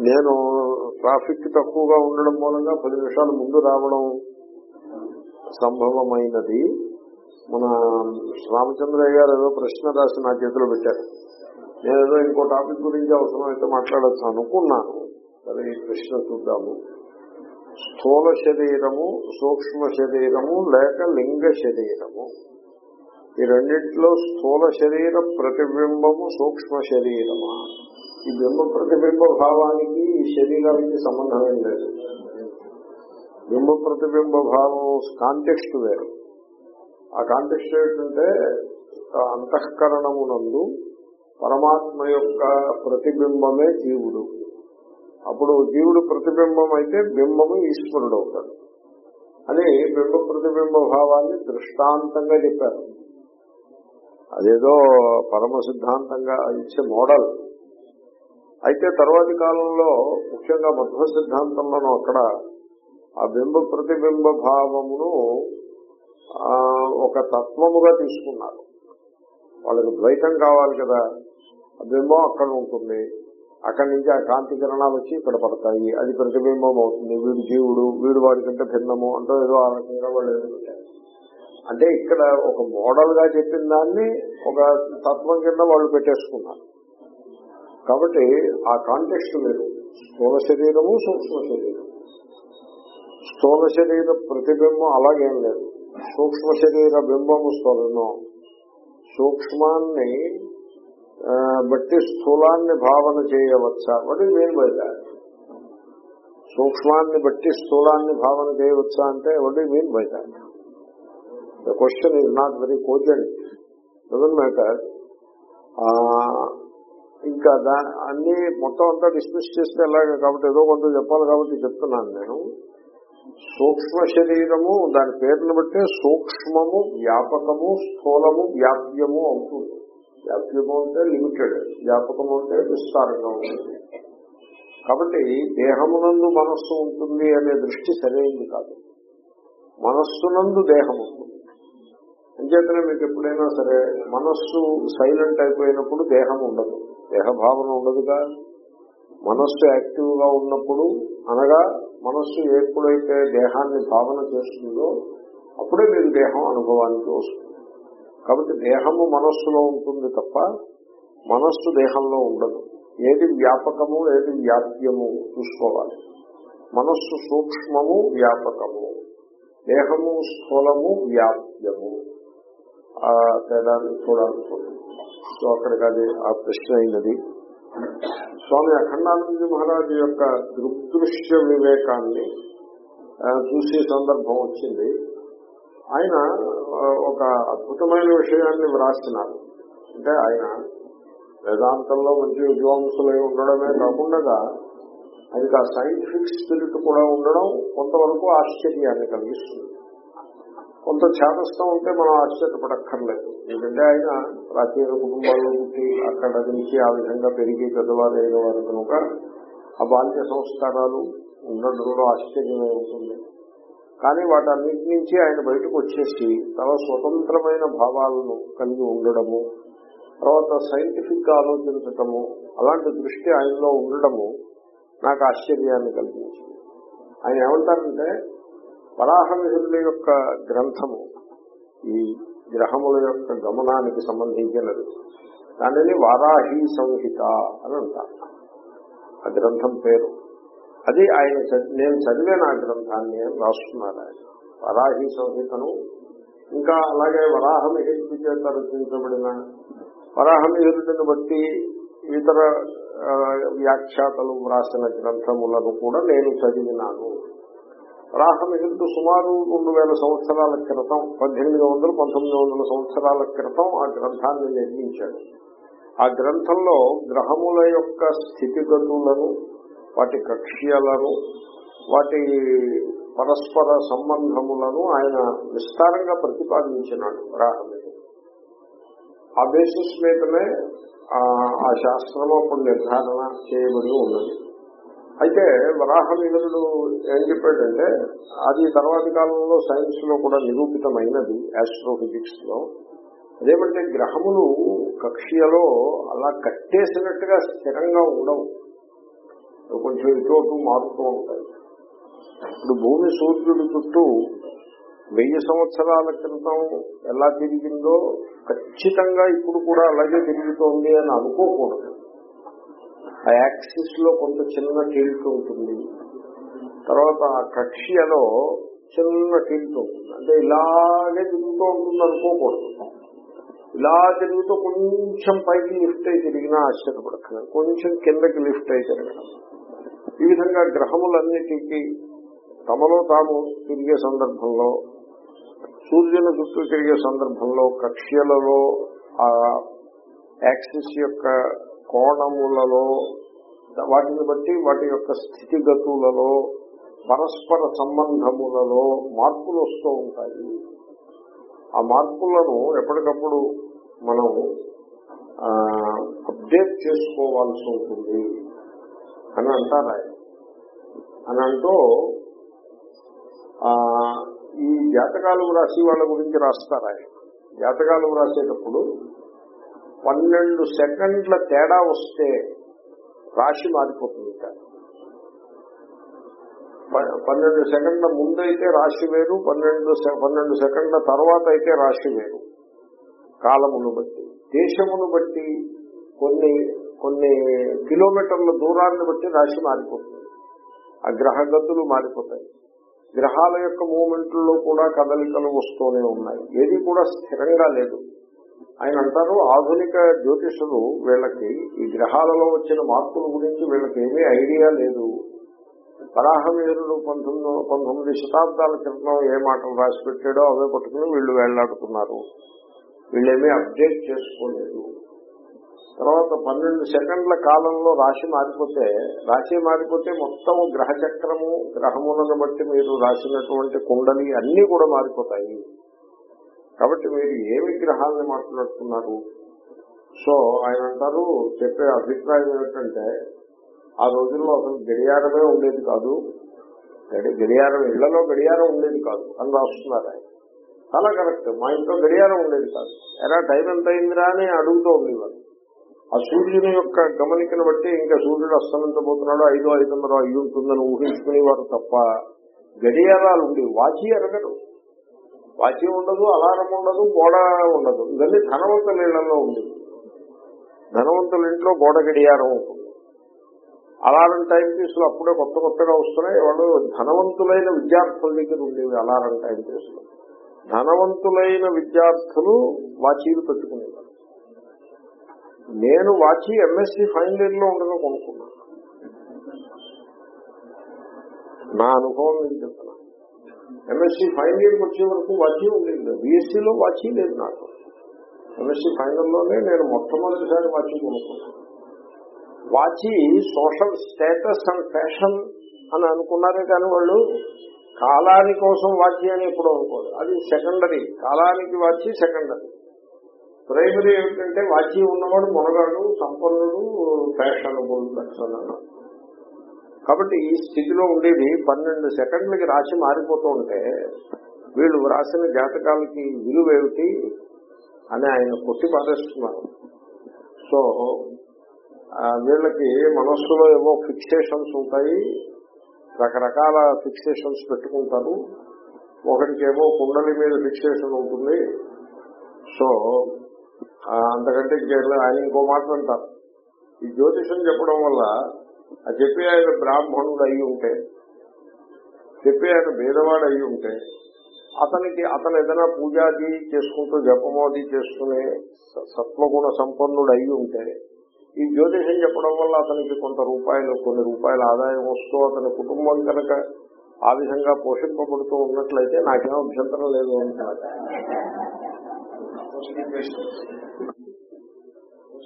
నేను ట్రాఫిక్ తక్కువగా ఉండడం మూలంగా పది నిమిషాలు ముందు రావడం సంభవమైనది. మన రామచంద్రయ్య గారు ఏదో ప్రశ్న రాసి నా చేతిలో పెట్టారు. నేను ఏదో ఇంకో టాపిక్ గురించి అవసరమైతే మాట్లాడచ్చు అనుకున్నాను. సరే ఈ ప్రశ్న చూద్దాము. స్థూల శరీరము సూక్ష్మ శరీరము లేక లింగ శరీరము. ఈ రెండింటిలో స్థూల శరీర ప్రతిబింబము సూక్ష్మ శరీరమా? ఈ బింబ ప్రతిబింబ భావానికి ఈ శరీరానికి సంబంధం ఏం లేదు. బింబ ప్రతిబింబ భావం కాంటెక్స్ట్ వేరు. ఆ కాంటెక్స్ట్ ఏంటంటే ఆ అంతఃకరణమునందు పరమాత్మ యొక్క ప్రతిబింబమే జీవుడు. అప్పుడు జీవుడు ప్రతిబింబం అయితే బింబము ఈశ్వరుడు అవుతాడు. అని బింబ ప్రతిబింబ భావాన్ని దృష్టాంతంగా చెప్పారు. అదేదో పరమ సిద్ధాంతంగా ఇచ్చే మోడల్. అయితే తర్వాతి కాలంలో ముఖ్యంగా మధ్వ సిద్ధాంతంలోనూ అక్కడ ఆ బింబ ప్రతిబింబ భావమును ఒక తత్వముగా తీసుకున్నారు. వాళ్ళకి ద్వైతం కావాలి కదా. ఆ బింబం అక్కడ ఉంటుంది. అక్కడి నుంచి ఆ కాంతి కిరణాలు వచ్చి ఇక్కడ పడతాయి. అది ప్రతిబింబం అవుతుంది. వీడు జీవుడు వీడు వాడికంటే భిన్నము అంటూ ఏదో ఆ రకంగా వాళ్ళు ఎదుగుతారు అంటే ఇక్కడ ఒక మోడల్గా చెప్పిన దాన్ని ఒక తత్వం కింద వాళ్ళు పెట్టేసుకున్నారు. కాబట్టి ఆ కాంటెక్స్ట్ మీరు స్థూల శరీరము సూక్ష్మ శరీరం. స్థూల శరీర ప్రతిబింబం అలాగేం లేదు. సూక్ష్మ శరీర బింబము స్థూలం సూక్ష్మాన్ని బట్టి స్థూలాన్ని భావన చేయవచ్చా? వాటి మీరు బయట సూక్ష్మాన్ని బట్టి స్థూలాన్ని భావన చేయవచ్చా అంటే వాటి మీరు బయట the question is not very cogent doesn't matter ఇంకా దా అన్ని మొత్తం అంతా డిస్మిస్ చేస్తే ఎలాగ కాబట్టి ఏదో కొంత చెప్పాలి కాబట్టి చెప్తున్నాను నేను. సూక్ష్మ శరీరము దాని పేరును బట్టే సూక్ష్మము వ్యాపకము స్థూలము వ్యాప్యము అవుతుంది. వ్యాప్యము అంటే లిమిటెడ్ వ్యాపకము అంటే విస్తారంగా ఉంటుంది. కాబట్టి దేహమునందు మనస్సు ఉంటుంది అనే దృష్టి సరైనది కాదు. మనస్సునందు దేహం ఉంటుంది. అంచేతనే మీకు ఎప్పుడైనా సరే మనస్సు సైలెంట్ అయిపోయినప్పుడు దేహం ఉండదు. దేహ భావన ఉండదుగా. మనస్సు యాక్టివ్గా ఉన్నప్పుడు అనగా మనస్సు ఎప్పుడైతే దేహాన్ని భావన చేస్తుందో అప్పుడే మీరు దేహం అనుభవానికి వస్తుంది. కాబట్టి దేహము మనస్సులో ఉంటుంది తప్ప మనస్సు దేహంలో ఉండదు. ఏది వ్యాపకము ఏది వ్యాప్యము చూసుకోవాలి. మనస్సు సూక్ష్మము వ్యాపకము. దేహము స్థూలము వ్యాప్యము. ఆ తేడాన్ని చూడాలి సో అక్కడికి అది ఆ ప్రశ్న అయినది. స్వామి అఖండానంద మహారాజు యొక్క దృగ్దృశ్య వివేకాన్ని చూసే సందర్భం వచ్చింది. ఆయన ఒక అద్భుతమైన విషయాన్ని వ్రాసినారు. అంటే ఆయన వేదాంతంలో మంచి విద్వాంసులై ఉండడమే కాకుండా అది ఆ సైంటిఫిక్ స్పిరిట్ కూడా ఉండడం కొంతవరకు ఆశ్చర్యాన్ని కలిగిస్తుంది. కొంత చేతస్థం ఉంటే మనం ఆశ్చర్యపడక్కర్లేదు. ఎందుకంటే ఆయన ప్రాచీన కుటుంబాల్లో పుట్టి అక్కడ నుంచి ఆ విధంగా పెరిగి పెద్దవారు అయిన వారు కనుక ఆ బాల్య సంస్కారాలు ఉండడంలో ఆశ్చర్యమే ఉంటుంది. కానీ వాటన్నిటి నుంచి ఆయన బయటకు వచ్చేసి చాలా స్వతంత్రమైన భావాలను కలిగి ఉండడము తర్వాత సైంటిఫిక్గా ఆలోచించటము అలాంటి దృష్టి ఆయనలో ఉండడము నాకు ఆశ్చర్యాన్ని కలిగించింది. ఆయన ఏమంటారంటే వరాహమిహిరుల యొక్క గ్రంథము ఈ గ్రహముల యొక్క గమనానికి సంబంధించినది. దానిని వారాహి సంహిత అని అంటారు. ఆ గ్రంథం పేరు. అది ఆయన నేను చదివాను ఆ గ్రంథాన్ని రాస్తున్నారు ఆయన. వరాహి సంహితను. ఇంకా అలాగే వరాహమిహిరుడి చేత రచించబడిన వరాహమిహిరుడిని బట్టి ఇతర వ్యాఖ్యాతలు వ్రాసిన గ్రంథములను కూడా నేను చదివినాను. వరాహమిహిరుడు సుమారు రెండు వేల సంవత్సరాల క్రితం పద్దెనిమిది వందలు పంతొమ్మిది వందల సంవత్సరాల క్రితం ఆ గ్రంథాన్ని నిర్మించాడు. ఆ గ్రంథంలో గ్రహముల యొక్క స్థితిగతులను వాటి కక్ష్యలను వాటి పరస్పర సంబంధములను ఆయన విస్తారంగా ప్రతిపాదించినాడు వరాహమిహిరుడు ఆ బేసిస్ మీదనే ఆ ఆ శాస్త్రం అప్పుడు నిర్ధారణ చేయబడి ఉన్నది. అయితే వరాహమిహిరుడు ఏం చెప్పాడంటే అది తర్వాతి కాలంలో సైన్స్లో కూడా నిరూపితమైనది ఆస్ట్రోఫిజిక్స్లో అదేమంటే గ్రహములు కక్ష్యలో అలా కట్టేసినట్టుగా స్థిరంగా ఉండవు. కొంచెం ఇటు మారుతూ ఉంటాయి. ఇప్పుడు భూమి సూర్యుడి చుట్టూ వెయ్యి సంవత్సరాల క్రితం ఎలా తిరిగిందో ఖచ్చితంగా ఇప్పుడు కూడా అలాగే తిరుగుతోంది అని అనుకోకూడదు. ఆ యాక్సిస్లో కొంత చిన్న టిల్ట్ ఉంటుంది. తర్వాత ఆ కక్ష్యలో చిన్న టిల్ట్ ఉంటుంది. అంటే ఇలాగే తిరుగుతూ ఉంటుంది అనుకోకూడదు. ఇలా తిరుగుతూ కొంచెం పైకి లిఫ్ట్ అయి తిరిగినా ఆశ్చర్యపడుతుంది కొంచెం కిందకి లిఫ్ట్ అయి తిరగడం. ఈ విధంగా గ్రహములన్నిటికీ తమలో తాము తిరిగే సందర్భంలో సూర్యుని చుట్టూ తిరిగే సందర్భంలో కక్ష్యలలో ఆ యాక్సిస్ యొక్క కోణములలో వాటిని బట్టి వాటి యొక్క స్థితిగతులలో పరస్పర సంబంధములలో మార్పులు వస్తూ ఉంటాయి. ఆ మార్పులను ఎప్పటికప్పుడు మనం అప్డేట్ చేసుకోవాల్సి ఉంటుంది అని అంటారు ఆయన. అని అంటూ ఈ జాతకాలు రాసి వాళ్ళ గురించి రాస్తారు ఆయన. జాతకాలు రాసేటప్పుడు పన్నెండు సెకండ్ల తేడా వస్తే రాశి మారిపోతుంది. పన్నెండు సెకండ్ల ముందైతే రాశి వేరు పన్నెండు పన్నెండు సెకండ్ల తర్వాత అయితే రాశి వేరు. కాలమును బట్టి. దేశమును బట్టి కొన్ని కొన్ని కిలోమీటర్ల దూరాన్ని బట్టి రాశి మారిపోతుంది. ఆ గ్రహగతులు మారిపోతాయి. గ్రహాల యొక్క మూమెంట్లలో కూడా కదలికలు వస్తూనే ఉన్నాయి. ఏది కూడా స్థిరంగా లేదు. ఆయన అంటారు ఆధునిక జ్యోతిషులు వీళ్ళకి ఈ గ్రహాలలో వచ్చిన మార్పుల గురించి వీళ్ళకి ఏమీ ఐడియా లేదు. వరాహవీరుడు పంతొమ్మిది పంతొమ్మిది శతాబ్దాల క్రితం ఏ మాటలు రాసి పెట్టాడో అవే పట్టుకుని వీళ్ళు వెళ్ళాడుతున్నారు. వీళ్ళేమీ అప్డేట్ చేసుకోలేదు. తర్వాత పన్నెండు సెకండ్ల కాలంలో రాశి మారిపోతే రాశి మారిపోతే మొత్తం గ్రహ చక్రము గ్రహములను బట్టి మీరు రాసినటువంటి కుండలి అన్ని కూడా మారిపోతాయి. కాబట్టి మీరు ఏ గ్రహాలని మాట్లాడుతున్నారు? సో ఆయన అంటారు చెప్పే అభిప్రాయం ఏమిటంటే ఆ రోజుల్లో అసలు గడియారమే ఉండేది కాదు. గడియారం ఇళ్ళలో గడియారం ఉండేది కాదు అని రాస్తున్నారు ఆయన. చాలా కరెక్ట్. మా ఇంట్లో గడియారం ఉండేది కాదు. ఎలా టైం ఎంత అయిందిరా అని అడుగుతూ ఉండేవారు. ఆ సూర్యుని యొక్క గమనికను బట్టి ఇంకా సూర్యుడు అస్తమించబోతున్నాడు ఐదో ఐదున్నర అయ్యి ఉంటుందని ఊహించుకునేవారు తప్ప గడియారాలు ఉండి వాచి అడగడు వాచి ఉండదు అలారం ఉండదు గోడ ఉండదు. ఇవన్నీ ధనవంతుల ఇళ్ళలో ఉంది. ధనవంతుల ఇంట్లో గోడ గడియారం ఉంటుంది. అలారం టైం పీసులు అప్పుడే కొత్త కొత్తగా వస్తున్నాయి. వాళ్ళు ధనవంతులైన విద్యార్థుల దగ్గర ఉండేవి అలారం టైం పీసులు ధనవంతులైన విద్యార్థులు వాచీలు పెట్టుకునేవారు. నేను వాచి ఎంఎస్సి ఫైనల్ ఇయర్లో ఉండగా కొనుక్కున్నాను. నా అనుభవం నేను చెప్తున్నాను. ఎంఎస్సి ఫైనల్ ఇయర్కి వచ్చే వరకు వాచి ఉండేది. బీఎస్సీలో వాచి లేదు నాకు. ఎంఎస్సీ ఫైనల్లోనే నేను మొట్టమొదటిసారి వాచి కొనుక్కున్నాను. వాచి సోషల్ స్టేటస్ అండ్ ఫ్యాషన్ అని అనుకున్నారే కానీ వాళ్ళు కాలాని కోసం వాచి అని ఎప్పుడు అనుకోదు అది సెకండరీ కాలానికి వాచి సెకండరీ ప్రైమరీ ఏమిటంటే వాచి ఉన్నవాడు మునగాడు సంపన్నుడు ఫ్యాషనబుల్ పర్సన్ కాబట్టి ఈ స్థితిలో ఉండేది పన్నెండు సెకండ్లకి రాశి మారిపోతూ ఉంటే వీళ్ళు రాసిన జాతకాలకి విలువేమిటి అని ఆయన కొట్టి పారేస్తున్నారు. సో వీళ్ళకి మనస్సులో ఏవో ఫిక్సేషన్స్ ఉంటాయి రకరకాల ఫిక్సేషన్స్ పెట్టుకుంటారు. ఒకరికి ఏమో కుండలి మీద ఫిక్సేషన్ ఉంటుంది. సో అంతకంటే ఆయన ఇంకో మాట అంటారు. ఈ జ్యోతిషం చెప్పడం వల్ల ఆ చెప్పి ఆయన బ్రాహ్మణుడు అయి ఉంటే చెప్పి ఆయన భేదవాడు అయి ఉంటే అతనికి అతను ఏదైనా పూజాది చేసుకుంటూ జపమోది చేసుకునే సత్వగుణ సంపన్నుడు అయి ఉంటే ఈ జ్యోతిషం చెప్పడం వల్ల అతనికి కొంత రూపాయలు కొన్ని రూపాయల ఆదాయం వస్తూ అతని కుటుంబం కనుక ఆ విధంగా పోషింపబడుతూ ఉన్నట్లయితే నాకేం అభ్యంతరం లేదు అంటున్నారు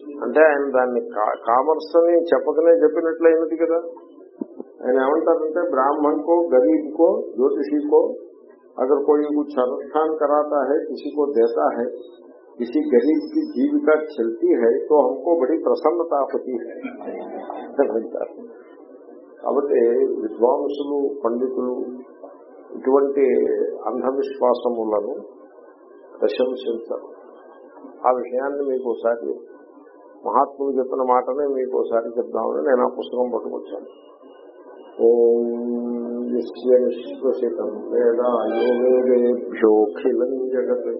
اٹ دمرسا براہن کو گریب کو جیسان کراتا ہے کسی کو دیتا ہے کسی گریب کی جیوکا چلتی ہے تو ہم کو بڑی پرسنتا ہوتی ہے پنڈی ادوش آپ کو ساری మహాత్ములు చెప్పిన మాటనే మీకు ఒకసారి చెప్దామని నేను ఆ పుస్తకం పట్టుకొచ్చాను. ఓం యస్య నిశ్వసితం వేదాయో వేదేభ్యోఖిలం జగత్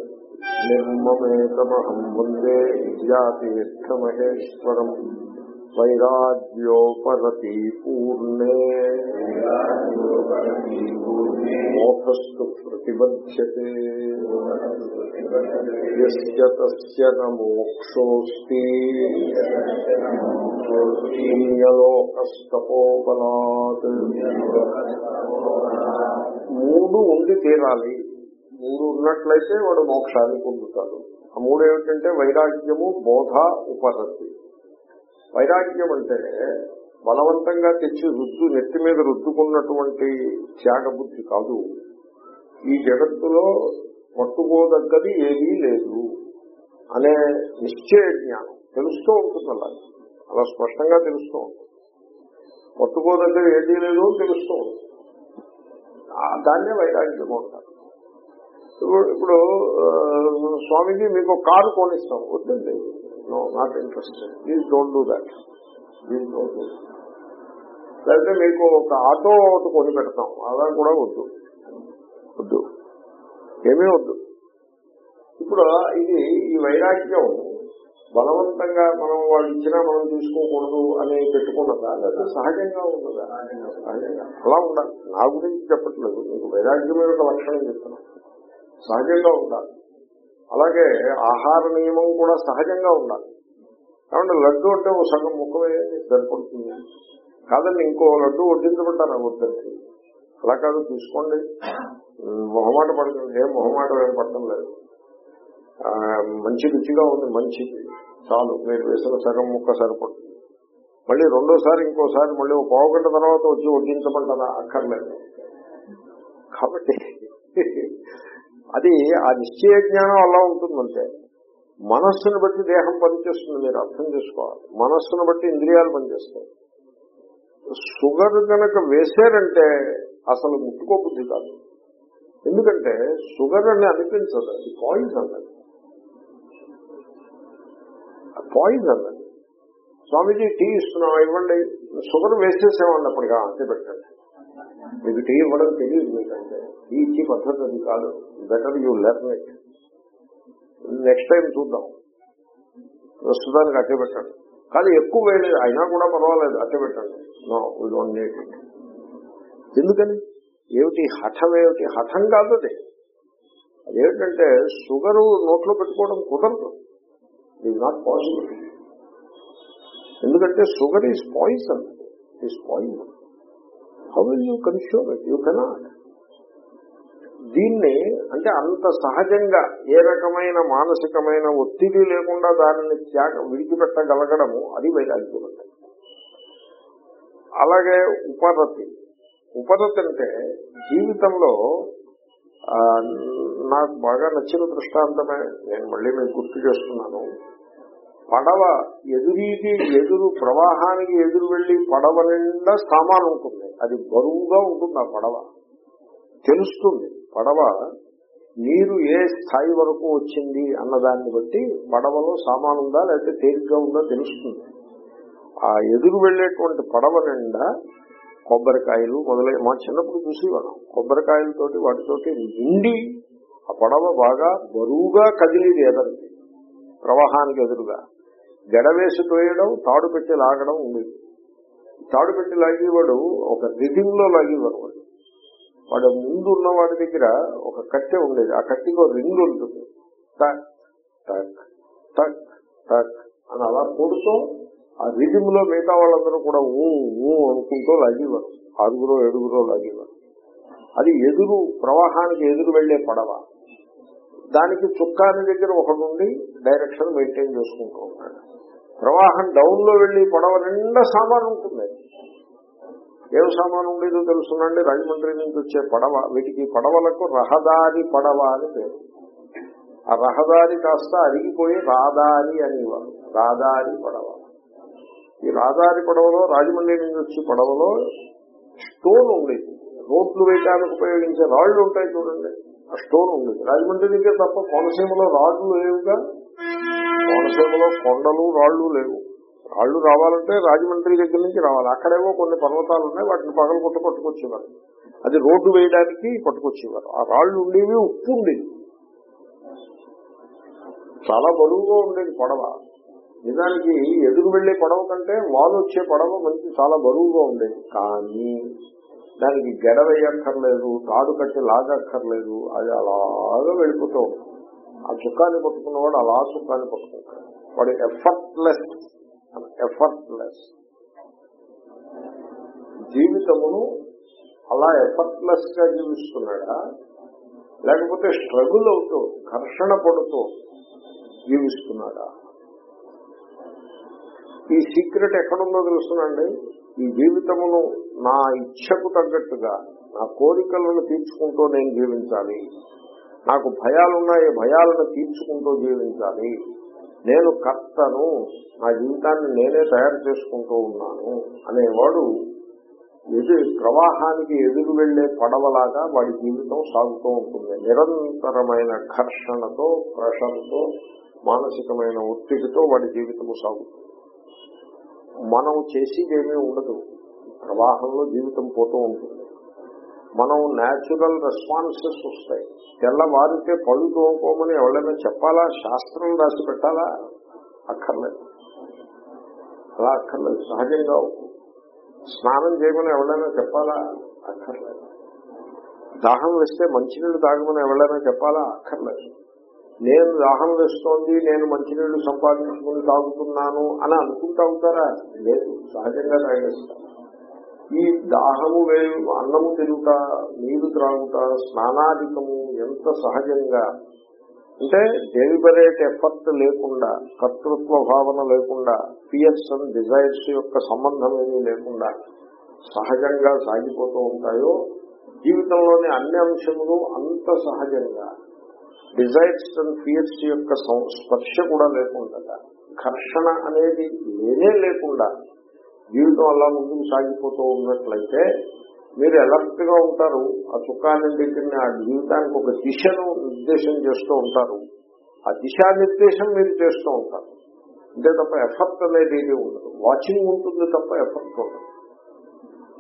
నిర్మమేతమహం వందే విద్యాతీర్థమహేశ్వరం వైరాగ్యోపరతి పూర్ణే మోహస్తు ప్రతిబధ్యతే. యస్య మోక్షోస్తి పుణ్యలోకస్తపోబలాత్ మూడు ఉండి తీరాలి. మూడు ఉన్నట్లయితే వాడు మోక్షాన్ని పొందుతాడు. ఆ మూడు ఏమిటంటే వైరాగ్యము బోధ ఉపరతి వైరాగ్యం అంటే బలవంతంగా తెచ్చి రుద్దు నెత్తి మీద రుద్దుకున్నటువంటి త్యాగబుద్ధి కాదు. ఈ జగత్తులో పట్టుకోదగ్గది ఏదీ లేదు అనే నిశ్చయ జ్ఞానం. తెలుస్తూ ఉంటుంది అలా. అలా స్పష్టంగా తెలుస్తూ ఉంటుంది. పట్టుకోదగ్గది ఏదీ లేదు తెలుస్తూ ఉంటుంది. దాన్నే వైరాగ్యం అంటారు. ఇప్పుడు ఇప్పుడు స్వామీజీ మీకు కారు కొనిస్తాం. వద్దండి. No not interested please don't do that please don't do లేకపోతే మీకు ఒక ఆటో ఒకటి కొని పెడతాం. అలా కూడా వద్దు. వద్దు. ఏమీ వద్దు. ఇప్పుడు ఇది ఈ వైరాగ్యం బలవంతంగా మనం వాళ్ళు ఇచ్చినా మనం తీసుకోకూడదు అని పెట్టుకున్నదా? లేదా సహజంగా ఉన్నదా? సహజంగా అలా ఉండాలి. నా గురించి చెప్పట్లేదు. మీకు వైరాగ్యం యొక్క లక్షణం చెప్తున్నాను సహజంగా ఉండాలి. అలాగే ఆహార నియమం కూడా సహజంగా ఉండాలి. కాబట్టి లడ్డు అంటే ఓ సగం ముఖమే సరిపడుతుంది. కాదండి ఇంకో లడ్డు వడ్డించబడ్డారా వద్దండి. అలా కాదు తీసుకోండి. మొహమాట పడుతుంది ఏం మొహమాటం ఏం పడటం లేదు. మంచి రుచిగా ఉంది మంచిది. చాలు మీరు వేసిన సగం ముక్క సరిపడుతుంది. మళ్ళీ రెండోసారి ఇంకోసారి మళ్ళీ ఒక పావు గంట తర్వాత వచ్చి వడ్డించమంటారా? అక్కర్లేదు. కాబట్టి అది ఆ నిశ్చయ జ్ఞానం అలా ఉంటుందంటే మనస్సును బట్టి దేహం పనిచేస్తుంది మీరు అర్థం చేసుకోవాలి. మనస్సును బట్టి ఇంద్రియాలు పనిచేస్తాయి. షుగర్ కనుక వేశారంటే అసలు ముట్టుకోబుద్ధి కాదు. ఎందుకంటే షుగర్ అని అనిపించదు అది పాయిజన్ అది పాయిజన్ అది స్వామీజీ టీ ఇస్తున్నాం ఇవ్వండి. షుగర్ వేసేసేవాడిని అప్పటిగా అంతే పెట్టండి. మీకు టీ ఇవ్వడం తెలియదు మీకంటే. టీ ఇచ్చి పద్ధతి అది కాదు. Better you learn it next time చూద్దాం. ప్రస్తుతానికి అట్టే పెట్టండి. కానీ ఎక్కువ వేయలేదు అయినా కూడా పర్వాలేదు. అట్టే పెట్టండి. నో వీ డోంట్ నీడ్ ఎందుకని? ఏమిటి హఠం ఏమిటి? హఠం కాదు అది. అదేమిటంటే షుగర్ నోట్లో పెట్టుకోవడం కుదరదు. ఈజ్ నాట్ పాసిబుల్ ఎందుకంటే sugar is poison is poison how will you consume it you cannot దీన్ని అంటే అంత సహజంగా ఏ రకమైన మానసికమైన ఒత్తిడి లేకుండా దానిని త్యాగ విడిచిపెట్టగలగడము అది వైరాగ్యం అంటే అలాగే ఉపరతి ఉపదత్ అంటే జీవితంలో నాకు బాగా నచ్చిన దృష్టాంతమే. నేను మళ్ళీ మీకు గుర్తు చేస్తున్నాను. పడవ ఎదురీది ఎదురు ప్రవాహానికి ఎదురు వెళ్ళి పడవ నిండా సామాను ఉంటుంది. అది బరువుగా ఉంటుంది ఆ పడవ. తెలుస్తుంది పడవ నీరు ఏ స్థాయి వరకు వచ్చింది అన్నదాన్ని బట్టి పడవలో సామాను ఉందా లేకపోతే తేలిగ్గా ఉందా తెలుస్తుంది. ఆ ఎదురు వెళ్ళేటువంటి పడవ నిండా కొబ్బరికాయలు మొదలై మా చిన్నప్పుడు చూసేవాళ్ళం. కొబ్బరికాయలతోటి వాటితోటి నిండి ఆ పడవ బాగా బరువుగా కదిలేది ఎదరికి ప్రవాహానికి ఎదురుగా. గడవేసి తోయడం తాడు పెట్టి లాగడం ఉండేది. తాడు పెట్టి లాగేవాడు ఒక రిధింలో లాగేవాడు వాడు. వాడు ముందు ఉన్న వాడి దగ్గర ఒక కట్టె ఉండేది. ఆ కట్టెకి ఒక రింగ్ ఉంటుంది. టక్ టక్ టక్ టక్ అని అలా కొడుతూ ఆ రిధింలో మిగతా వాళ్ళందరూ కూడా ఊ ఊ అనుకుంటూ లాగేవారు. ఆరుగురో ఏడుగురో లాగేవారు. అది ఎదురు ప్రవాహానికి ఎదురు వెళ్ళే పడవ. దానికి చుక్కాని దగ్గర ఒకటి డైరెక్షన్ మెయింటైన్ చేసుకుంటూ ఉంటాడు. ప్రవాహం డౌన్లో వెళ్ళి పడవ నిండా సామాన్ ఉంటుంది. ఏం సామాన్ ఉండేదో తెలుసునండి. రాజమండ్రి నుంచి వచ్చే పడవ. వీటికి పడవలకు రహదారి పడవ అని పేరు. ఆ రహదారి కాస్త అరిగిపోయి రాదారి అనేవారు. రాదారి పడవ. ఈ రాదారి పడవలో రాజమండ్రి నుంచి వచ్చే పడవలో స్టోన్ ఉండేది రోడ్లు వేయడానికి ఉపయోగించే రాళ్ళు ఉంటాయి చూడండి. ఆ స్టోన్ ఉండేది రాజమండ్రి దగ్గర తప్ప కోనసీమలో రాళ్ళు లేవుగా? కోనసీమలో కొండలు రాళ్ళు లేవు. రాళ్ళు రావాలంటే రాజమండ్రి దగ్గర నుంచి రావాలి. అక్కడేవో కొన్ని పర్వతాలు ఉన్నాయి వాటిని పగలు కొట్టు పట్టుకొచ్చేవారు. అది రోడ్డు వేయడానికి పట్టుకొచ్చేవారు. ఆ రాళ్ళు ఉండేవి ఉప్పు ఉండేది చాలా బరువుగా ఉండేది పడవ. నిజానికి ఎదురు వెళ్ళే పడవ కంటే వాలు వచ్చే పడవ మంచి చాలా బరువుగా ఉండేది కానీ దానికి గెడవేయక్కర్లేదు తాడు కట్టి లాగక్కర్లేదు అది అలాగా వెళ్ళిపోతూ ఆ చుక్కాన్ని పట్టుకున్నవాడు అలా చుక్కాన్ని పట్టుకుంటాడు. వాడు ఎఫర్ట్లెస్ ఎఫర్ట్లెస్ జీవితమును అలా ఎఫర్ట్లెస్గా జీవిస్తున్నాడా? లేకపోతే స్ట్రగుల్ అవుతూ ఘర్షణ పడుతూ జీవిస్తున్నాడా? ఈ సీక్రెట్ ఎక్కడుందో తెలుసునండి. ఈ జీవితమును నా ఇచ్చకు తగ్గట్టుగా నా కోరికలను తీర్చుకుంటూ నేను జీవించాలి. నాకు భయాలున్నాయి భయాలను తీర్చుకుంటూ జీవించాలి. నేను కర్తను నా జీవితాన్ని నేనే తయారు చేసుకుంటూ ఉన్నాను అనేవాడు ఎదురు ప్రవాహానికి ఎదురు వెళ్ళే పడవలాగా వాడి జీవితం సాగుతూ ఉంటుంది. నిరంతరమైన ఘర్షణతో ప్రెషర్తో మానసికమైన ఒత్తిడితో వాడి జీవితము సాగుతుంది. మనం చేసేదేమీ ఉండదు. ప్రవాహంలో జీవితం పోతూ ఉంటుంది. మనం న్యాచురల్ రెస్పాన్సెస్ వస్తాయి. తెల్లవారితే పళ్ళు తోముకోమని ఎవరైనా చెప్పాలా? శాస్త్రం రాసి పెట్టాలా? అక్కర్లేదు. అలా అక్కర్లేదు. సహజంగా స్నానం చేయమని ఎవరైనా చెప్పాలా? అక్కర్లేదు. దాహం వేస్తే మంచినీళ్ళు తాగమని ఎవరైనా చెప్పాలా? అక్కర్లేదు. నేను దాహం వేస్తోంది నేను మంచినీళ్ళు సంపాదించుకుని తాగుతున్నాను అని అనుకుంటా ఉంటారా? లేదు సహజంగా తాగేస్తాను ఈ దాహము వేయు అన్నము తిరుగుట నీరు త్రాగుట స్నానాధికము ఎంత సహజంగా? అంటే డెలిబరేట్ ఎఫర్ట్ లేకుండా కర్తృత్వ భావన లేకుండా పియర్స్ అండ్ డిజైర్స్ యొక్క సంబంధం ఏమీ లేకుండా సహజంగా సాగిపోతూ ఉంటాయో జీవితంలోని అన్ని అంశములు అంత సహజంగా. డిజైర్స్ అండ్ ఫియర్స్ యొక్క స్పర్శ కూడా లేకుండా ఘర్షణ అనేది లేనే లేకుండా జీవితం అలా ముందుకు సాగిపోతూ ఉన్నట్లయితే మీరు ఎలర్ట్గా ఉంటారు ఆ చుక్కాన్ని దగ్గర ఆ జీవితానికి ఒక దిశను నిర్దేశం చేస్తూ ఉంటారు. ఆ దిశా నిర్దేశం మీరు చేస్తూ ఉంటారు. అంతే తప్ప ఎఫర్ట్ అనేది ఏది ఉండదు. వాచింగ్ ఉంటుంది తప్ప ఎఫర్ట్ ఉండదు.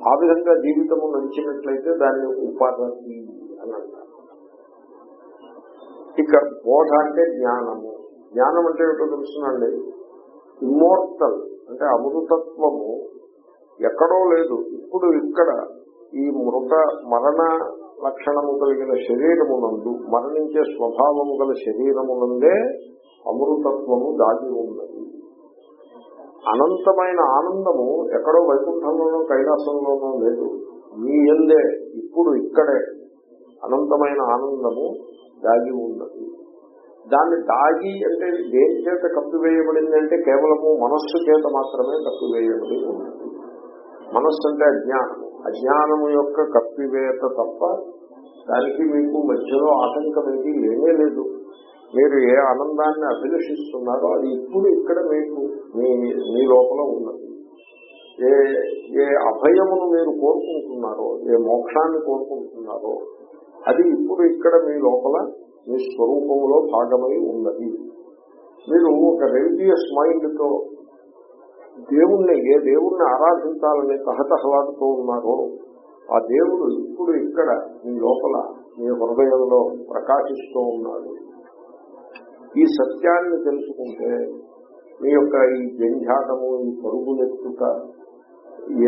ఆ విధంగా జీవితము నడిచినట్లయితే దాన్ని ఉపాధి అని అంటారు. ఇక బోధ అంటే జ్ఞానము. జ్ఞానం అంటే ఏమిటో తెలుసునండి? ఇమ్మోర్టల్ అంటే అమృతత్వము ఎక్కడో లేదు. ఇప్పుడు ఇక్కడ ఈ మృత మరణ లక్షణము కలిగిన శరీరమునందు మరణించే స్వభావము గల శరీరమునందే అమృతత్వము దాగి ఉన్నది. అనంతమైన ఆనందము ఎక్కడో వైకుంఠంలోనూ కైలాసంలోనూ లేదు. మీ ఎందే ఇప్పుడు ఇక్కడే అనంతమైన ఆనందము దాగి ఉన్నది దాన్ని దాగి అంటే దేని చేత కప్పివేయబడింది అంటే కేవలము మనస్సు చేత మాత్రమే కప్పివేయబడి ఉన్నది. మనస్సు అంటే అజ్ఞానము అజ్ఞానము యొక్క కప్పివేత తప్ప దానికి మీకు మధ్యలో ఆటంకం ఏది లేనే లేదు. మీరు ఏ ఆనందాన్ని అభిలషిస్తున్నారో అది ఇప్పుడు ఇక్కడ మీకు మీ మీ లోపల ఉన్నది. ఏ ఏ అభయమును మీరు కోరుకుంటున్నారో ఏ మోక్షాన్ని కోరుకుంటున్నారో అది ఇప్పుడు ఇక్కడ మీ లోపల మీ స్వరూపంలో భాగమై ఉన్నది. మీరు ఒక రెలిజియస్ మైండ్తో దేవుణ్ణి ఏ దేవుణ్ణి ఆరాధించాలని తహతహలాడుతూ ఉన్నారో ఆ దేవుడు ఇప్పుడు ఇక్కడ మీ లోపల మీ హృదయంలో ప్రకాశిస్తూ ఉన్నాడు. ఈ సత్యాన్ని తెలుసుకుంటే మీ యొక్క ఈ జంఝాటము ఈ పరుగులెత్తుక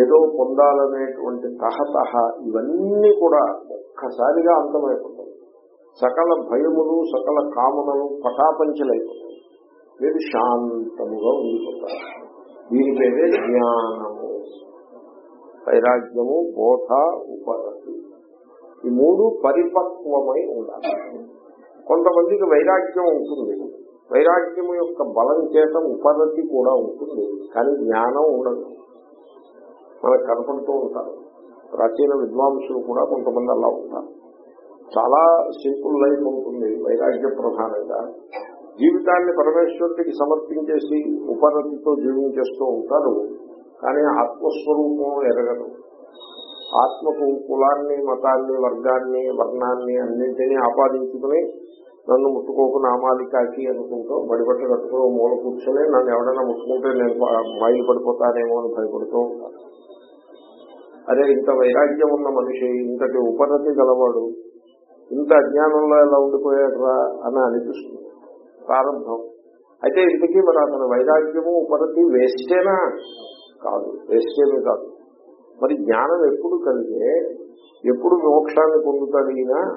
ఏదో పొందాలనేటువంటి తహతహ ఇవన్నీ కూడా ఒక్కసారిగా అంతమైపోతుంది సకల భయములు సకల కామనలు పటాపంచలైపోతాయి. మీరు శాంతముగా ఉండిపోతారు. దీని పేరే జ్ఞానము. వైరాగ్యము బోధ ఉపరతి ఈ మూడు పరిపక్వమై ఉండాలి. కొంతమందికి వైరాగ్యం ఉంటుంది. వైరాగ్యము యొక్క బలం చేత ఉపరతి కూడా ఉంటుంది. కానీ జ్ఞానం ఉండదు. మనకు కనపడుతూ ఉంటారు. ప్రాచీన విద్వాంసులు కూడా కొంతమంది అలా ఉంటారు చాలా సింపుల్ లైఫ్ ఉంటుంది వైరాగ్య ప్రధానంగా. జీవితాన్ని పరమేశ్వరుడికి సమర్పించేసి ఉపరతితో జీవించేస్తూ ఉంటారు కానీ ఆత్మస్వరూపం ఎరగదు ఆత్మకు కులాన్ని మతాన్ని వర్గాన్ని వర్ణాన్ని అన్నింటినీ ఆపాదించుకుని నన్ను ముట్టుకోకు నామాలికాకి అనుకుంటూ బడిబట్ట కట్టుకుని మూల కూర్చొని నన్ను ఎవడైనా ముట్టుకుంటే నేను ప- మైలు పడిపోతానేమో అని భయపడుతూ ఉంటాను అదే ఇంత వైరాగ్యం ఉన్న మనిషి ఇంతటి ఉపరతి గలవాడు ఇంత అజ్ఞానంలో ఎలా ఉండిపోయాడురా అని అనిపిస్తుంది. ప్రారంభం. అయితే ఇంతకీ మరి అతని వైరాగ్యము ఉపరతి వేస్టేనా? కాదు వేస్టేమీ కాదు. మరి జ్ఞానం ఎప్పుడు కలిగే ఎప్పుడు మోక్షాన్ని పొందుతాడు ఈయన?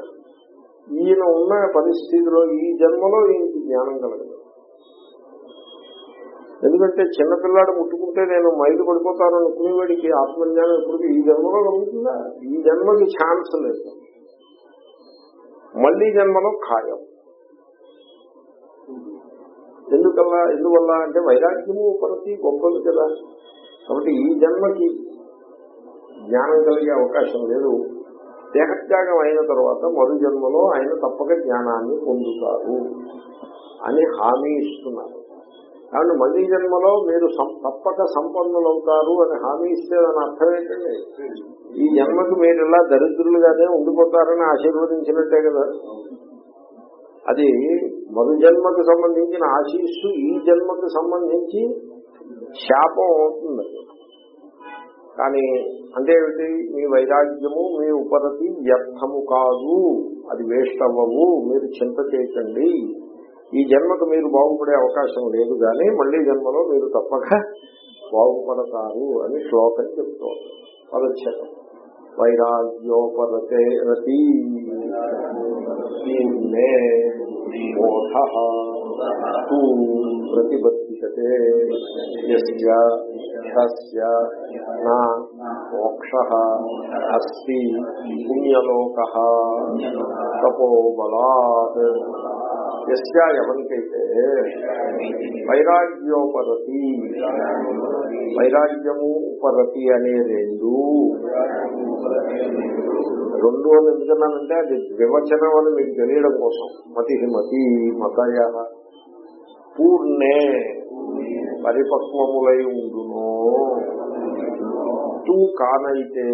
ఈయన ఉన్న పరిస్థితిలో ఈ జన్మలో ఈయనకి జ్ఞానం కలగదు. ఎందుకంటే చిన్నపిల్లాడు ముట్టుకుంటే నేను మైలు పడిపోతాను అనుకునేవాడికి ఆత్మజ్ఞానం ఎప్పుడు ఈ జన్మలో కలుగుతుందా ఈ జన్మకి ఛాన్స్ లేదు. మళ్ళీ జన్మలో ఖాయం. ఎందుకల్లా? ఎందువల్ల అంటే వైరాగ్యము ఉపరతి గొప్పది కదా. కాబట్టి ఈ జన్మకి జ్ఞానం కలిగే అవకాశం లేదు. దేహత్యాగం అయిన తర్వాత మరు జన్మలో ఆయన తప్పక జ్ఞానాన్ని పొందుతారు అని హామీ ఇస్తున్నారు. కాబట్టి మళ్ళీ జన్మలో మీరు తప్పక సంపన్నులవుతారు అని హామీ ఇస్తే దాని అర్థం ఏంటండి? ఈ జన్మకు మీరు ఇలా దరిద్రులుగానే ఉండిపోతారని ఆశీర్వదించినట్టే కదా. అది మరు జన్మకు సంబంధించిన ఆశీస్సు ఈ జన్మకు సంబంధించి శాపం అవుతుంది. కానీ అంటే ఏమిటి? మీ వైరాగ్యము మీ ఉపరతి వ్యర్థము కాదు. అది వేస్ట్ అవ్వవు. మీరు చింత చేయకండి. ఈ జన్మకు మీరు బాగుపడే అవకాశం లేదు కానీ మళ్ళీ జన్మలో మీరు తప్పక బాగుపడతారు అని శ్లోకం చెప్తోంది. పదచ్ఛేదం. వైరాగ్యోపరతే రతి. మే మోహ తు యస్య నా మోక్ష అస్తి పుణ్యలోక. తపోబలా యస్య ఎవరికైతే వైరాగ్యోపరతి వైరాగ్యము ఉపరతి అనే రెండు రెండు అని ఎందుకన్నానంటే అది వివచనం అని మీకు తెలియడం కోసం. మతి మతి మతయ. పూర్ణే పరిపక్వములై ఉండును. తూ కానైతే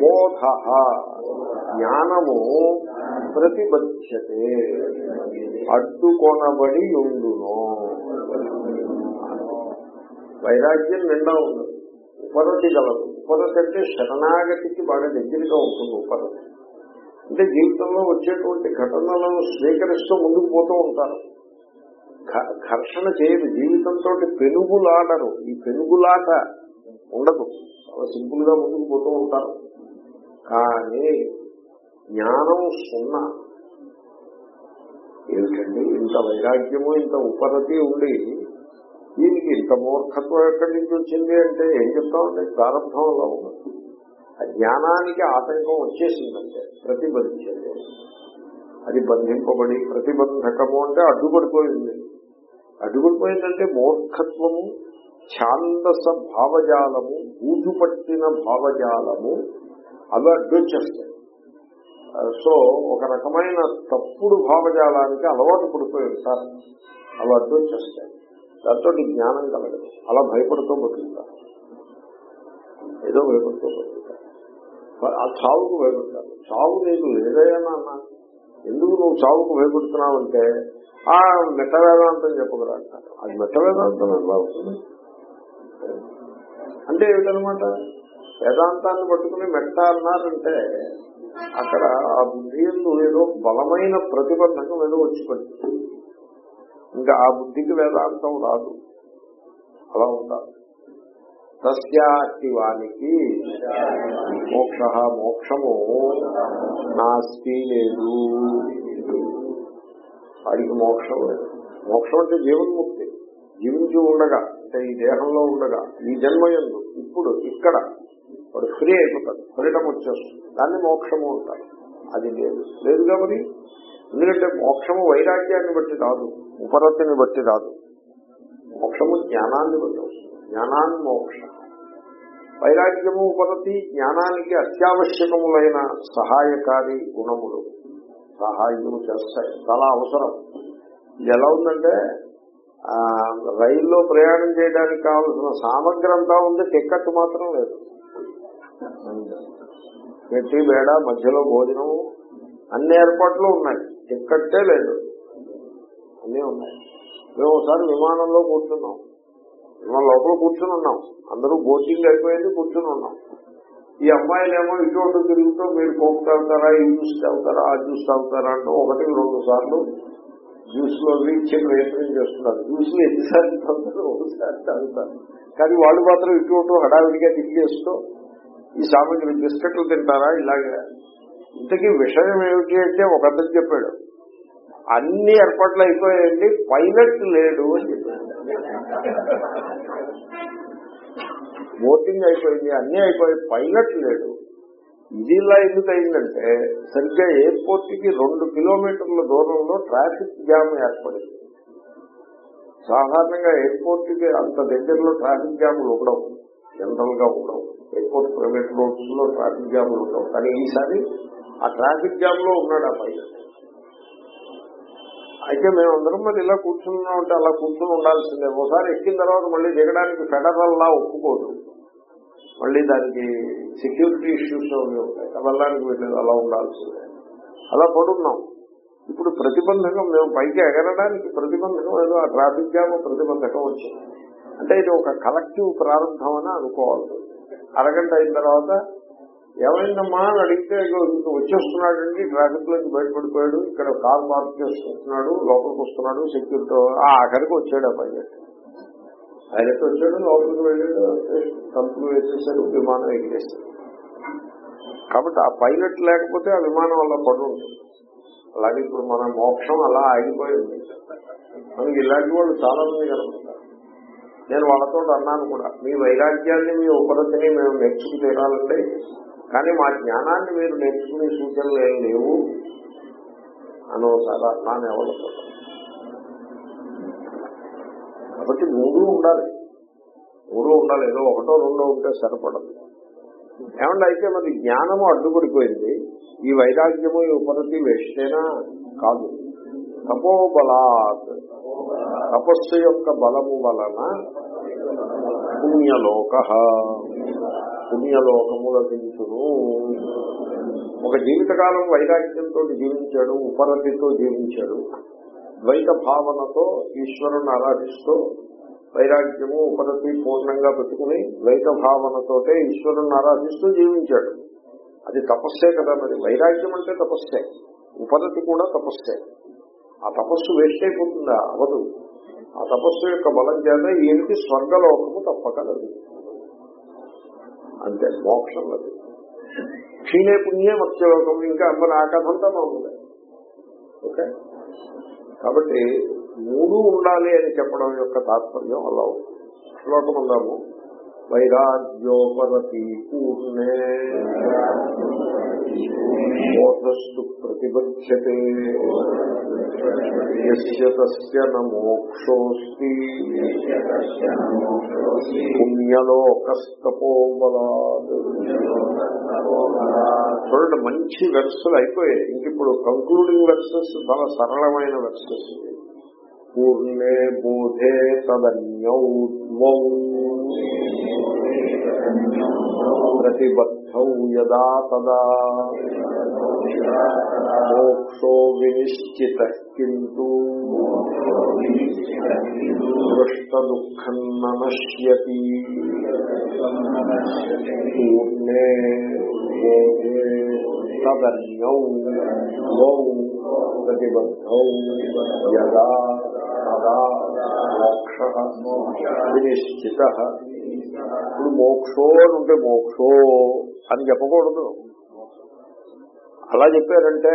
బోధ జ్ఞానము ప్రతిబద్ధతే అడ్డుకొనబడి ఉండును. వైరాగ్యం నిండా ఉండదు. ఉపరతి గలదు ఉపరతి అంటే శరణాగతికి బాగా దగ్గరగా ఉంటుంది ఉపరతి. అంటే జీవితంలో వచ్చేటువంటి ఘటనలను స్వీకరిస్తూ ముందుకు పోతూ ఉంటారు. ఘ- ఘర్షణ చేయదు. జీవితంతో పెనుగులాడరు ఈ పెనుగులాట ఉండదు. చాలా సింపుల్గా ముందుకు పోతూ ఉంటారు. కానీ జ్ఞానం సున్నా. ఏమిటండి? ఇంత వైరాగ్యము ఇంత ఉపరతి ఉండి దీనికి ఇంత మూర్ఖత్వం ఎక్కడి నుంచి వచ్చింది అంటే ఏం చెప్తామంటే ప్రారంభంలో ఉన్నది ఆ జ్ఞానానికి ఆటంకం వచ్చేసిందంటే ప్రతిబంధించండి అది బంధింపబడి ప్రతిబంధకము అంటే అడ్డుపడిపోయింది. అడ్డుపడిపోయిందంటే మూర్ఖత్వము ఛాందస భావజాలము బూజు పట్టిన భావజాలము అవి అడ్డొచ్చేస్తాయి. సో ఒక రకమైన తప్పుడు భావజాలానికి అలవాటు పడిపోయి ఉంటారు అర్థం అడ్డొచ్చేస్తాయి దాంతో జ్ఞానం కలగదు. అలా భయపడుతూ బతుకుతారు ఏదో భయపడుతూ బతుకుతారు ఆ చావుకు భయపడతారు చావు నీకు లేదయ్యా అన్నా ఎందుకు నువ్వు చావుకు భయపడుతున్నావంటే ఆ మెట్ట వేదాంతం చెప్పగలరా అంటారు అది మెట్ట వేదాంతం ఎలా అవుతుంది అంటే ఏమిటనమాట? వేదాంతాన్ని పట్టుకుని మెట్ట అన్నారంటే అక్కడ ఆ బుద్ధి ఎందు ఏదో బలమైన ప్రతిబంధకం ఏదో వచ్చి పడుతుంది ఇంకా ఆ బుద్ధికి వేదాంతం రాదు. అలా ఉంటారు సస్యాక్టివానికి మోక్ష మోక్షము నాస్తి లేదు. వాడికి మోక్షం లేదు. మోక్షం అంటే జీవన్ముక్తి. జీవించి ఉండగా అంటే ఈ దేహంలో ఉండగా ఈ జన్మయందు ఇప్పుడు ఇక్కడ వాడు ఫ్రీ అయిపోతాడు. ఫ్రీడమ్ వచ్చేస్తుంది. దాన్ని మోక్షము అంటారు. అది లేదు. లేదు మరి? ఎందుకంటే మోక్షము వైరాగ్యాన్ని బట్టి రాదు. ఉపరతిని బట్టి రాదు. మోక్షము జ్ఞానాన్ని బట్టి వస్తుంది. జ్ఞానాన్ని మోక్ష. వైరాగ్యము ఉపరతి జ్ఞానానికి అత్యావశ్యకములైన సహాయకారి గుణములు. సహాయము చేస్తాయి. చాలా అవసరం. ఇది ఎలా ఉందంటే ఆ, రైల్లో ప్రయాణం చేయడానికి కావలసిన సామగ్రి అంతా ఉంది టిక్కెట్ మాత్రం లేదు. పెట్టి బేడ మధ్యలో భోజనం అన్ని ఏర్పాట్లు ఉన్నాయి. టిక్కట్టే లేదు. అన్నీ ఉన్నాయి. మేము ఒకసారి విమానంలో కూర్చున్నాం. విమానం లోపల కూర్చుని ఉన్నాం. అందరూ బోటింగ్ అయిపోయింది కూర్చుని ఉన్నాం. ఈ అమ్మాయిలేమో ఇటువంటి తిరుగుతూ మీరు కోక్ తాగుతారా? ఈ జ్యూస్ తాగుతారా? ఆ జ్యూస్ తాగుతారా? అంటూ ఒకటి రెండు సార్లు జ్యూస్లో ఇచ్చే ప్రయత్నం చేస్తున్నారు. జ్యూస్లో ఎన్నిసార్లు తాగుతారు? ఒకసారి తాగుతారు. కానీ వాళ్ళు మాత్రం ఇటువంటి హడావిడిగా తిరిగేస్తూ ఈ సామాగ్రి బిస్కెట్లు తింటారా? ఇలాగే. ఇంతకీ విషయం ఏమిటి అంటే ఒక అతను చెప్పాడు అన్ని ఏర్పాట్లు అయిపోయాయండి పైలట్ లేడు అని చెప్పాడు. బోటింగ్ అయిపోయింది అన్ని అయిపోయి పైలట్ లేడు. ఇది ఇలా ఎందుకు అయిందంటే సరిగ్గా ఎయిర్పోర్ట్కి రెండు కిలోమీటర్ల దూరంలో ట్రాఫిక్ జామ్ ఏర్పడింది. సాధారణంగా ఎయిర్పోర్ట్కి అంత దగ్గరలో ట్రాఫిక్ జాములు ఉండవు జనరల్గా ఉండవు. ఎయిర్పోర్ట్ ప్రైవేట్ రోడ్స్లో ట్రాఫిక్ జామ్లు ఉంటాం కానీ ఈసారి ఆ ట్రాఫిక్ జామ్లో ఉన్నాడు ఆ పైన. అయితే మేమందరం మరి ఇలా కూర్చున్నాం అంటే అలా కూర్చుని ఉండాల్సిందే. ఒకసారి ఎక్కిన తర్వాత మళ్ళీ దిగడానికి ఫెడరల్ లా ఒప్పుకోదు. మళ్ళీ దానికి సెక్యూరిటీ ఇష్యూస్ అవి ఉంటాయి. వెళ్ళడానికి వెళ్ళేది అలా ఉండాల్సిందే. అలా పడున్నాం. ఇప్పుడు ప్రతిబంధకం మేము పైకి ఎగరడానికి ప్రతిబంధకం ఏదో ఆ ట్రాఫిక్ జామ్ ప్రతిబంధకం వచ్చింది. అంటే ఇది ఒక కలెక్టివ్ ప్రారంభం అని అనుకోవాలి. అరగంట అయిన తర్వాత ఏమైందమ్మా అని అడిగితే ఇంక వచ్చేస్తున్నాడండి ట్రాఫిక్లోకి బయటపడిపోయాడు ఇక్కడ కార్ పార్క్ చేసుకుంటున్నాడు లోపలికి వస్తున్నాడు సెక్యూరిటీ అక్కడికి ఆఖరికి వచ్చాడు ఆ పైలట్. పైలట్ వచ్చాడు లోపలికి వెళ్ళాడు కంపులు వేసేసాడు విమానం ఎగిరేసాడు కాబట్టి ఆ పైలట్ లేకపోతే ఆ విమానం అలా పడు ఉంటుంది అలాగే ఇప్పుడు మన మోక్షం అలా ఆగిపోయింది. మనకి ఇలాంటి వాళ్ళు చాలా మంది కనపడుతుంది నేను వాళ్ళతో అన్నాను కూడా మీ వైరాగ్యాన్ని మీ ఉపరతిని మేము నేర్చుకు తీరాలంటే కానీ మా జ్ఞానాన్ని మీరు నేర్చుకునే సూచనలు ఏం లేవు. అని ఒకసారి అన్నాను ఎవరితో కాబట్టి మూడు ఉండాలి. మూడు ఉండాలి. ఏదో ఒకటో రెండో ఉంటే సరిపడదు. ఏమంటే అయితే మరి జ్ఞానము అడ్డుపడిపోయింది. ఈ వైరాగ్యము ఈ ఉపరతి వేస్తేనా కాదు. తపోబలాత్. తపస్సు యొక్క బలము వలన పుణ్యలోక. పుణ్యలోకము లభించును ఒక జీవితకాలం వైరాగ్యంతో జీవించాడు ఉపరతితో జీవించాడు. ద్వైత భావనతో ఈశ్వరుని ఆరాధిస్తూ వైరాగ్యము ఉపరతి పూర్ణంగా పెట్టుకుని ద్వైత భావనతోటే ఈశ్వరుని ఆరాధిస్తూ జీవించాడు. అది తపస్సే కదా మరి. వైరాగ్యం అంటే తపస్సే. ఉపరతి కూడా తపస్సే. ఆ తపస్సు వేస్ట్ అయిపోతుందా? అవదు ఆ తపస్సు యొక్క బలం చేత ఈయనకి స్వర్గలోకము తప్పక లభిస్తుంది. అంతే మోక్షం లభిస్తుంది క్షీణే పుణ్యే మత్స్యలోకం ఇంకా మరి ఆ బాగుంది. మామూలే ఓకే? కాబట్టి మూడు ఉండాలి అని చెప్పడం యొక్క తాత్పర్యం అలా ఉంది. శ్లోకం ఉందాము వైరాగ్యోపరతి పూర్ణే. మోక్షస్తు ప్రతిబధ్యతే యస్య తస్య న మోక్షోస్తి పుణ్యలోకస్తపోబలాద్. చూడండి మంచి వెర్సులు అయిపోయాయి. ఇంక ఇప్పుడు కంక్లూడింగ్ వెర్సెస్ చాలా సరళమైన వెర్సెస్ పూర్ణే బోధే తదన్యౌద్వౌ ప్రతిబద్ధౌ యదా తదా. మోక్షో వినిశ్చిత కింటూ నశ్యతి పూర్ణే బోధే తదన్యౌ ద్వౌ ప్రతిబద్ధౌ. యదా తదా మోక్ష వినిశ్చిత. ఇప్పుడు మోక్షో అని ఉంటే మోక్షో అని చెప్పకూడదు. అలా చెప్పారంటే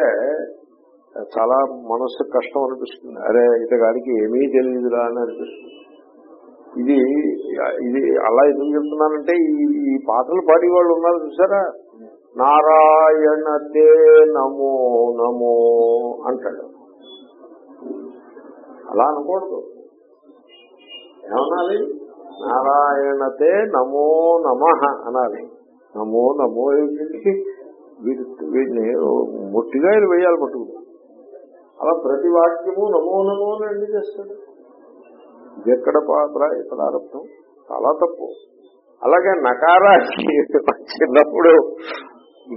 చాలా మనస్సు కష్టం అనిపిస్తుంది. అరే ఇతగాడికి ఏమీ తెలియదురా అని అనిపిస్తుంది. ఇది ఇది అలా ఎందుకు చెప్తున్నానంటే ఈ పాటలు పాడే వాళ్ళు ఉన్నారు చూసారా? నారాయణ దే నమో నమో అంటాడు. అలా అనకూడదు. ఏమనాలి? నారాయణతే నమో నమ అనాలి. నమో నమో ఏమిటి? వీడి వీడిని ఆయన వేయాలి పట్టుకుని అలా ప్రతి వాక్యము నమో నమో అని ఎండి చేస్తాడు? ఇది ఎక్కడ పాత్ర ఇక్కడ అర్థం చాలా తప్పు. అలాగే నకారానికి చిన్నప్పుడు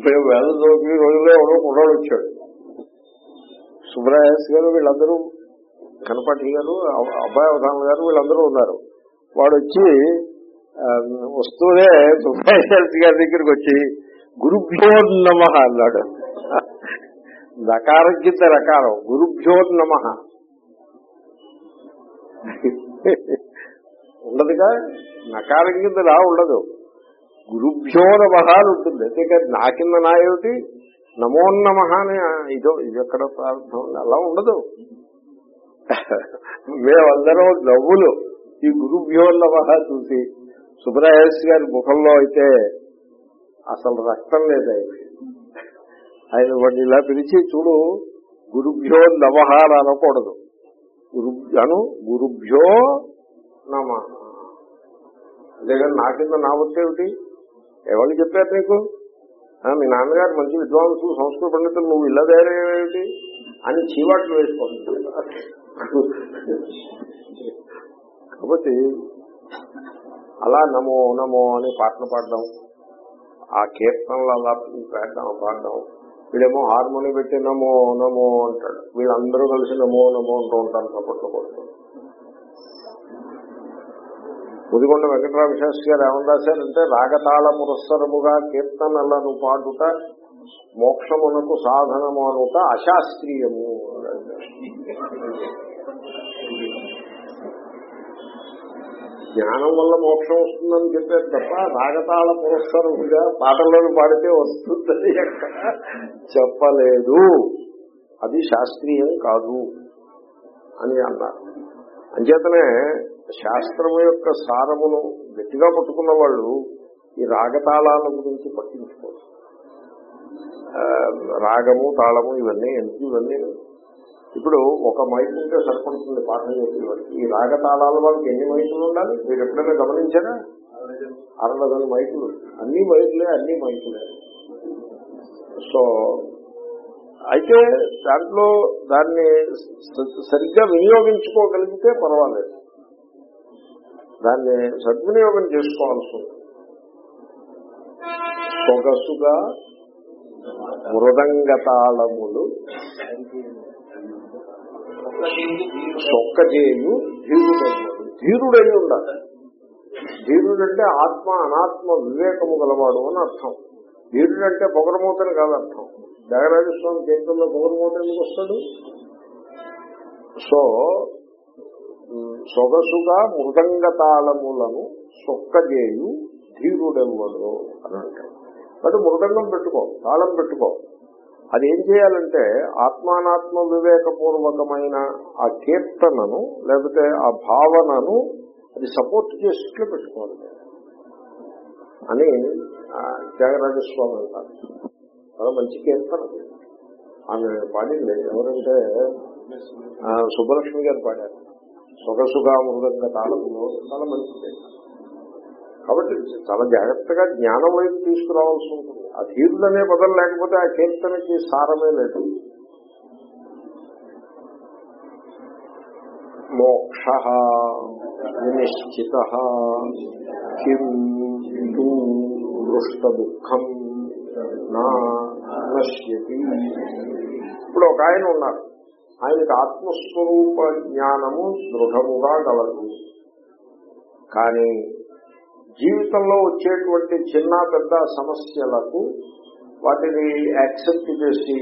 మేము వేద చోకి రోజుల్లో ఎవరో కుర్రాడు వచ్చాడు. సుబ్రహస్ గారు వీళ్ళందరూ కనపటి గారు అబ్బాయి అవధాన గారు వీళ్ళందరూ ఉన్నారు. వాడు వచ్చి వస్తూనే సుబ్రహస్ గారి దగ్గరికి వచ్చి గురుభ్యో నమ అన్నాడు. నకారం కింద రకారం గురుభ్యో నమ ఉండదుగా? నకారం కింద రా ఉండదు. గురుభ్యో నమ అని ఉంటుంది. అంతేకాదు నా కింద నా ఏమిటి? నమో అని ఇదో ఇది ఎక్కడ ప్రారంభం? అలా ఉండదు. మేమందరం నవ్వులు ఈ గురుభ్యో నమ చూసి సుబ్రహేష్ గారి ముఖంలో అయితే అసలు రక్తం లేదు. ఆయన ఆయన వాడిని ఇలా పిలిచి చూడు గురుభ్యో నమ అనకూడదు. గురుభ్యను గురుభ్యో నమ. అంతేగాని నా కింద నా వచ్చేమిటి ఎవరు చెప్పారు నీకు? మీ నాన్నగారు మంచి విద్వాంసులు సంస్కృత పండితులు నువ్వు ఇలా తయారయ్యేటి అని చీవాట్లు వేసుకోండి కాబట్టి అలా నమో నమో అని పాటలు పాడడం ఆ కీర్తనలు అలా పాడడం పాడడం వీడేమో హార్మోని పెట్టి నమో నమో అంటాడు. వీళ్ళందరూ కలిసి నమో నమో అంటూ ఉంటారు చప్పట్లు కొడుతూ. ముదిగొండ వెంకటరామ శాస్త్రి గారు ఏమని రాశారంటే రాగతాళ పురస్సరముగా కీర్తనలను పాడుట మోక్షమునకు సాధనము అనుట అశాస్త్రీయము జ్ఞానం వల్ల మోక్షం వస్తుందని చెప్పారు తప్ప రాగతాళ పురస్సరముగా పాటలను పాడితే వస్తుందని ఎక్కడ చెప్పలేదు. అది శాస్త్రీయం కాదు అని అన్నారు. అంచేతనే శాస్త్రము యొక్క సారమును గట్టిగా పట్టుకున్న వాళ్ళు ఈ రాగతాళాల గురించి పట్టించుకోరు. రాగము తాళము ఇవన్నీ ఎందుకు ఇవన్నీ ఇప్పుడు ఒక మైకు ఉంటే సరిపడుతుంది పాఠం చేసిన వాడికి ఈ రాగతాళాల వాళ్ళకి ఎన్ని మైకులు ఉండాలి? మీరు ఎప్పుడైనా గమనించారా? అరడదన మైకులు అన్ని మైకులే అన్ని మైకులే సో అయితే దాంట్లో దాన్ని సరిగ్గా వినియోగించుకోగలిగితే పర్వాలేదు. దాన్ని సద్వినియోగం చేసుకోవాల్సి ఉంది సొగసుగా మృదంగ తాళములు సొక్కజేయు ధీరుడైనడు ధీరుడై ఉండాలి. ధీరుడంటే ఆత్మ అనాత్మ వివేకము గలవాడు అని అర్థం. ధీరుడంటే పొగరమూతని కాదు అర్థం. త్యాగరాజ స్వామి కేంద్రంలో పొగరమూత ఎందుకు వస్తాడు? సో సొగసుగా మృదంగ తాళములను సొక్కజేయు ధీరుడెవ్వడు అని అంటాడు. అది మృదంగం పెట్టుకో తాళం పెట్టుకో. అది ఏం చేయాలంటే ఆత్మానాత్మ వివేకపూర్వకమైన ఆ కీర్తనను లేకపోతే ఆ భావనను అది సపోర్ట్ చేసేట్లు పెట్టుకోవాలి. అని త్యాగరాజస్వామి అంటారు. చాలా మంచి కీర్తన. ఆమె పాడింది ఎవరంటే సుబ్బలక్ష్మి గారు పాడారు. సొగసుగా మృదంగా తాళంలో చాలా మంచిది కాబట్టి చాలా జాగ్రత్తగా జ్ఞానం వైపు తీసుకురావాల్సి ఉంటుంది. ఆ ధీరులనే పదం లేకపోతే ఆ కీర్తనకి సారమే లేదు. మోక్ష నిశ్చిత దృష్ట దుఃఖం నా నశ్యతి. ఇప్పుడు ఒక ఆయన ఉన్నారు. ఆయనకు ఆత్మస్వరూప జ్ఞానము దృఢముగా గలదు. కానీ జీవితంలో వచ్చేటువంటి చిన్న పెద్ద సమస్యలకు వాటిని యాక్సెప్ట్ చేసి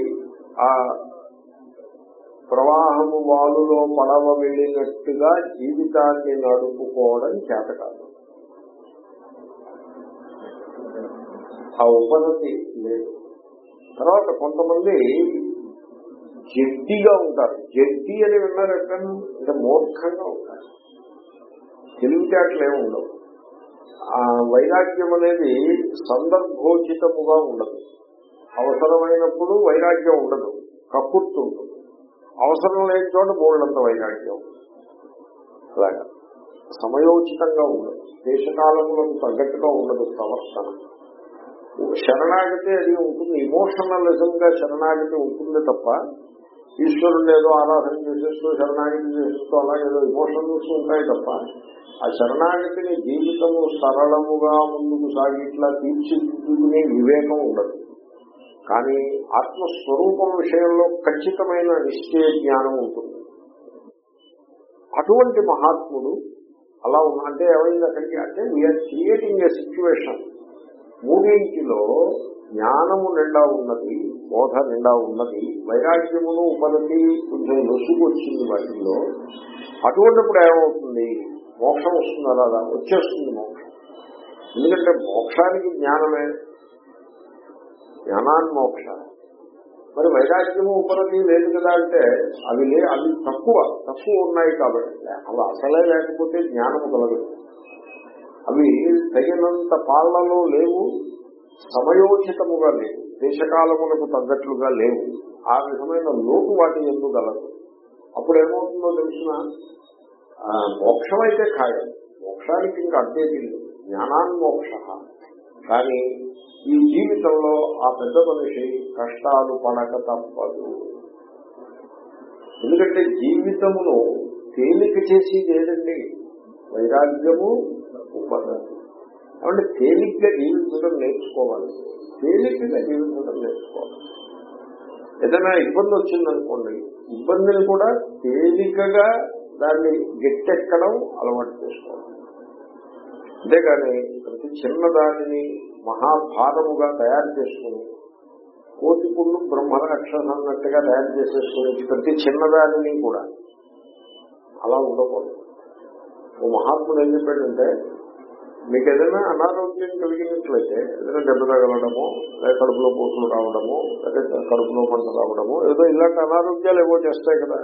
ఆ ప్రవాహము వాలులో పడవ వెళ్ళినట్టుగా జీవితాన్ని నడుపుకోవడం చేత కాదు ఆ ఉపనతి లేదు. తర్వాత కొంతమంది జడ్డిగా ఉంటారు. జడ్డి అని విన్నారు ఎక్కడన్నా అంటే మూర్ఖంగా ఉంటారు. తెలివితేటలు ఏమి ఉండవు ఆ వైరాగ్యం అనేది సందర్భోచితముగా ఉండదు. అవసరమైనప్పుడు వైరాగ్యం ఉండదు. కక్కుర్తు ఉంటుంది. అవసరం లేని చోట బోల్డంత వైరాగ్యం అలాగా. సమయోచితంగా ఉండదు. దేశకాలములకు తగ్గట్టుగా ఉండదు ప్రవర్తన. శరణాగతి అది ఉంటుంది. ఇమోషనలిజం గా శరణాగతి ఉంటుంది తప్ప ఈశ్వరుడు ఏదో ఆరాధన చేసేస్తూ శరణాగతి చేసేస్తూ అలా ఏదో ఇమోషన్స్ ఉంటాయి తప్ప ఆ శరణాగతిని జీవితము సరళముగా ముందుకు సాగిట్లా తీర్చిదిద్దుకునే వివేకం ఉండదు. కానీ ఆత్మస్వరూపం విషయంలో ఖచ్చితమైన నిశ్చయ జ్ఞానం ఉంటుంది. అటువంటి మహాత్ముడు అలా ఉన్న అంటే ఏమైంది అక్కడికి? అంటే వీఆర్ క్రియేటింగ్ ఏ సిచ్యువేషన్ మూడింటిలో జ్ఞానము నిండా ఉన్నది బోధ నిండా ఉన్నది. వైరాగ్యమును ఉపనతి కొంచెం లొసుగు వచ్చింది వాటిల్లో. అటువంటిప్పుడు ఏమవుతుంది? మోక్షం వస్తుంది అలా వచ్చేస్తుంది మోక్షం. ఎందుకంటే మోక్షానికి జ్ఞానమే. జ్ఞానాన్ని మోక్ష. మరి వైరాగ్యము ఉపనతి లేదు కదా అంటే అవి లే అవి తక్కువ తక్కువ ఉన్నాయి కాబట్టి. అవి అసలే లేకపోతే జ్ఞానము కలగదు. అవి తగినంత పాళ్ళలో లేవు. సమయోచితముగా లేవు. దేశకాలములకు తగ్గట్లుగా లేవు. ఆ విధమైన లోటు వాటి ఎందు గలదు. అప్పుడు ఏమవుతుందో తెలిసిన మోక్షం అయితే ఖాయం. మోక్షానికి ఇంకా అడ్డేది లేదు జ్ఞానాన్మోక్ష. కానీ ఈ జీవితంలో ఆ పెద్ద మనిషి కష్టాలు పడక తప్పదు. ఎందుకంటే జీవితమును తేలిక చేసి ఏదండి? వైరాగ్యము ఉపన్నతి కాబట్టి తేలిగ్గా జీవించడం నేర్చుకోవాలి. తేలిగ్గా జీవించడం నేర్చుకోవాలి. ఏదైనా ఇబ్బంది వచ్చిందనుకోండి ఇబ్బందిని కూడా తేలికగా దాన్ని గట్టెక్కడం అలవాటు చేసుకోవాలి. అంతేగాని ప్రతి చిన్నదానిని మహాభారముగా తయారు చేసుకుని కోటి పుళ్ళు బ్రహ్మరాక్షస అన్నట్టుగా తయారు చేసేసుకుని ప్రతి చిన్నదానిని కూడా అలా ఉండకూడదు. ఓ మహాత్ముడు ఏం చెప్పాడంటే మీకు ఏదైనా అనారోగ్యం కలిగినట్లయితే ఏదైనా దెబ్బ తగలడము లేదా కడుపులో పోసులు రావడము లేదా కడుపులో మంట రావడము ఏదో ఇలాంటి అనారోగ్యాలు ఏవో చేస్తాయి కదా.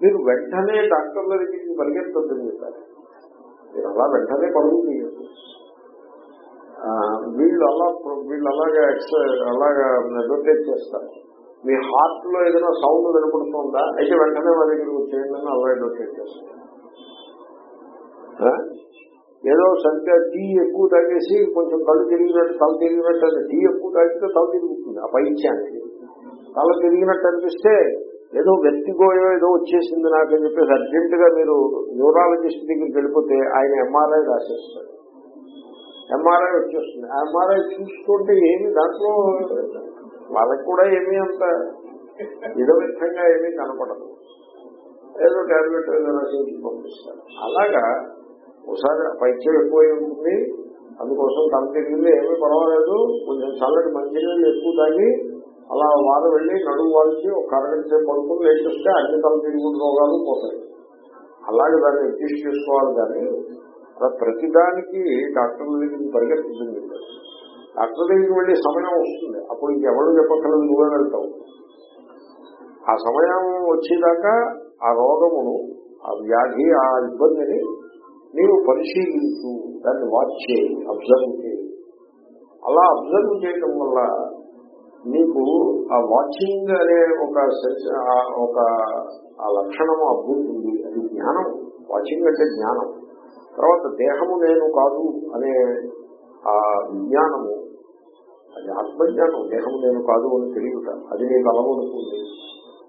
మీరు వెంటనే డాక్టర్ల దగ్గరికి పరిగెత్తొద్దని చెప్పారు మీరు అలా వెంటనే పరుగు తీయద్దు. వీళ్ళు అలా వీళ్ళు అలాగా అలాగా రొటేట్ చేస్తారు. మీ హార్ట్లో ఏదైనా సౌండ్ వినపడుతుందా? అయితే వెంటనే మా దగ్గరికి వచ్చేయండి అని అలాగే రొటేట్ చేస్తారు. ఏదో సరిగ్గా టీ ఎక్కువ తాగేసి కొంచెం కళ్ళు తిరిగినట్టు తల తిరిగినట్టు అని టీ ఎక్కువ తాగితే తల తిరుగుతుంది ఆ పైత్యానికి తల తిరిగినట్టు అనిపిస్తే ఏదో వ్యక్తిగోయో ఏదో వచ్చేసింది నాకని చెప్పేసి అర్జెంట్గా మీరు న్యూరాలజిస్ట్ దగ్గరికి వెళ్ళిపోతే ఆయన ఎంఆర్ఐ రాసేస్తారు. ఎంఆర్ఐ వచ్చేస్తుంది. ఆ ఎంఆర్ఐ చూసుకుంటే ఏమి దాంట్లో వాళ్ళకి కూడా ఏమీ అంత విధవిధంగా ఏమీ కనపడదు. ఏదో టాబ్లెట్ ఏదో రాసి పంపిస్తారు. అలాగా ఒకసారి పైచే ఎక్కువై ఉంటుంది. అందుకోసం తల ఏమీ పర్వాలేదు కొంచెం చల్లటి మంచినీళ్ళు ఎక్కువ తాగి అలా వారు వెళ్ళి నడుము వాల్చి ఒక అరగంట సేపు పడుకుని లేచిస్తే అన్ని తల తిరుగుడు రోగాలు పోతాయి. అలాగే దాన్ని అడ్జస్ట్ చేసుకోవాలి కానీ అలా ప్రతిదానికి డాక్టర్ల దగ్గరికి పరిగెత్తుంది డాక్టర్ దగ్గరికి వెళ్ళే సమయం వస్తుంది. అప్పుడు ఇంకెవరు చెప్పక్కర్లేదు నువ్వే వెళ్తావు. ఆ సమయం వచ్చేదాకా ఆ రోగమును ఆ వ్యాధి ఆ ఇబ్బందిని నీవు పరిశీలించు దాన్ని వాచ్ చేయి అబ్జర్వ్ చేయి. అలా అబ్జర్వ్ చేయడం వల్ల నీకు ఆ వాచింగ్ అనే ఒక ఒక ఆ లక్షణము అభివృద్ధి అది జ్ఞానం. వాచింగ్ అంటే జ్ఞానం. తర్వాత దేహము నేను కాదు అనే ఆ విజ్ఞానము అది ఆత్మజ్ఞానం. దేహము నేను కాదు అని తెలియట అది నీకు అలవడుతుంది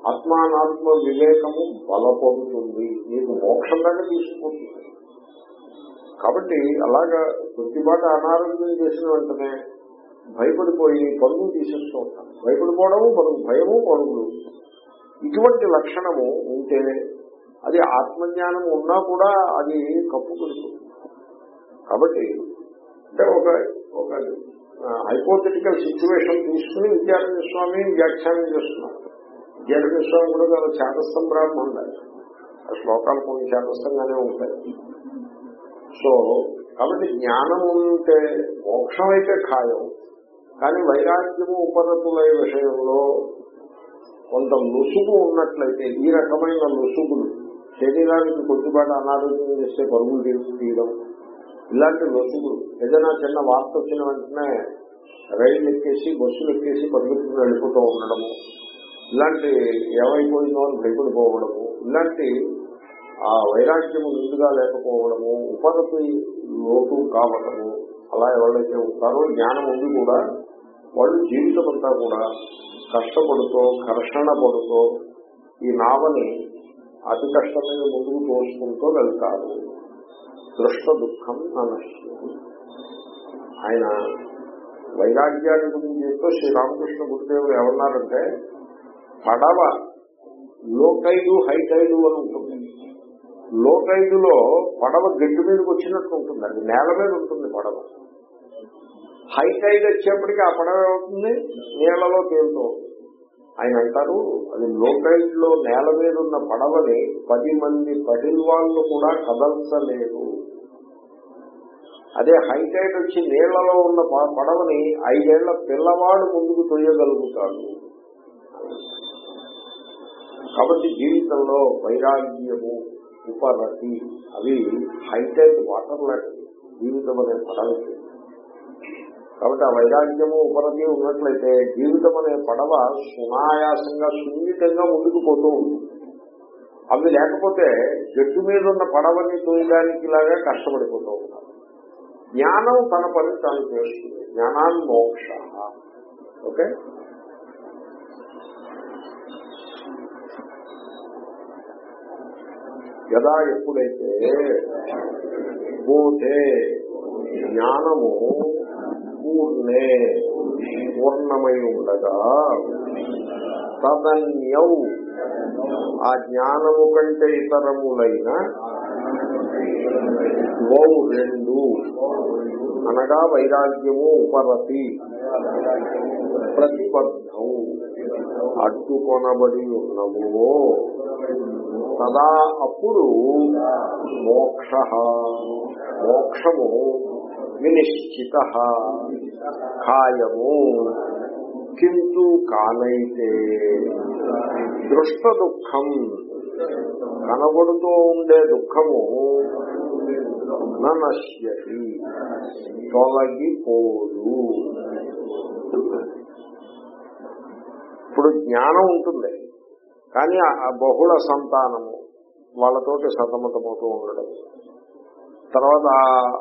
ఆత్మానాత్మ వివేకము బలపడుతుంది నీకు మోక్షం తీసుకుంటుంది కాబట్టి అలాగా కొద్దిపాటు అనారోగ్యం చేసిన వెంటనే భయపడిపోయి పరుగులు తీసేస్తూ ఉంటాను భయపడిపోవడము పరుగు భయము పరుగులు. ఇటువంటి లక్షణము ఉంటే అది ఆత్మజ్ఞానం ఉన్నా కూడా అది కప్పుకుంటుంది కాబట్టి అంటే ఒక ఒక హైపోథెటికల్ సిచ్యువేషన్ తీసుకుని విద్యార్థి స్వామి వ్యాఖ్యానం చేస్తున్నారు. విద్యార్థి స్వామి కూడా చాలా చేతస్థం బ్రాహ్మణుడు ఆ శ్లోకాలు కొన్ని చేతస్థంగానే ఉంటాయి. సో కాబట్టి జ్ఞానం ఉంటే మోక్షం అయితే ఖాయం. కానీ వైరాగ్యము ఉపనతుల విషయంలో కొంత లుసుగు ఉన్నట్లయితే ఈ రకమైన లుసుగులు శరీరానికి కొద్దిపాటు అనారోగ్యం చేస్తే పరుగులు తీయడం ఇలాంటి లొసుగులు ఏదైనా చిన్న వార్త వచ్చిన వెంటనే రైలు ఎక్కేసి బస్సులు ఎక్కేసి పరిగెత్తుకుని వెళ్ళిపోతూ ఉండడము ఇలాంటి ఏమైపోయిందో అని భయపడిపోవడము ఇలాంటి ఆ వైరాగ్యము ముందుగా లేకపోవడము ఉపనతి లోటు కావడము అలా ఎవరైతే ఉంటారో జ్ఞానం ఉంది కూడా. వాళ్ళు జీవితం అంతా కూడా కష్టపడుతూ ఘర్షణ పడుతూ ఈ నావని అతి కష్టమైన ముందుకు తోసుకుంటూ వెళ్తారు. దృష్ట దుఃఖం నష్టం ఆయన వైరాగ్యాన్ని గురించి చెప్తూ శ్రీరామకృష్ణ గురుదేవులు ఏమన్నారంటే పడవ లో టైడు హై టైడు అని ఉంటుంది. లో టైడ్లో పడవ గడ్డి మీదకి వచ్చినట్టు ఉంటుంది. అది నేల మీద ఉంటుంది పడవ. హై టైడ్ వచ్చేప్పటికి ఆ పడవ ఏమవుతుంది? నీళ్ళలో తేలుతూ ఆయన అంటారు అది లో టైడ్లో నేల మీద ఉన్న పడవని పది మంది పడిల్ వాళ్ళు కూడా కదల్చలేరు అదే హై టైడ్ వచ్చి నీళ్ళలో ఉన్న పడవని ఐదేళ్ళ పిల్లవాడు ముందుకు తొయ్యగలుగుతాడు. కాబట్టి జీవితంలో వైరాగ్యము ఉపరతి అవి హైటెక్ వాటర్ లాంటివి జీవితం అనే పడవ. కాబట్టి ఆ వైరాగ్యము ఉపరతి ఉన్నట్లయితే జీవితం అనే పడవ సునాయాసంగా సున్నితంగా ముందుకు పోతూ ఉంటుంది అవి లేకపోతే గట్టు మీద ఉన్న పడవని తోయడానికి లాగా కష్టపడిపోతూ ఉంటారు జ్ఞానం తన పని తాను చేస్తుంది. జ్ఞానాన్ని మోక్ష. ఓకే? యదా ఎప్పుడైతే బోధే జ్ఞానము పూర్ణే పూర్ణమై ఉండగా తదన్యౌ ఆ జ్ఞానము కంటే ఇతరములైన ద్వౌ రెండు అనగా వైరాగ్యము ఉపరతి ప్రతిబద్ధం అడ్డుకొనబడి ఉన్నవో తదా అప్పుడు మోక్ష మోక్షము వినిశ్చిత ఖాయము. కింటు కానైతే దృష్ట దుఃఖం కనబడుతూ ఉండే దుఃఖము నశ్యతి తొలగిపోదు. ఇప్పుడు జ్ఞానం ఉంటుంది. కానీ ఆ బహుళ సంతానము వాళ్ళతోటి సతమతమవుతూ ఉండడం. తర్వాత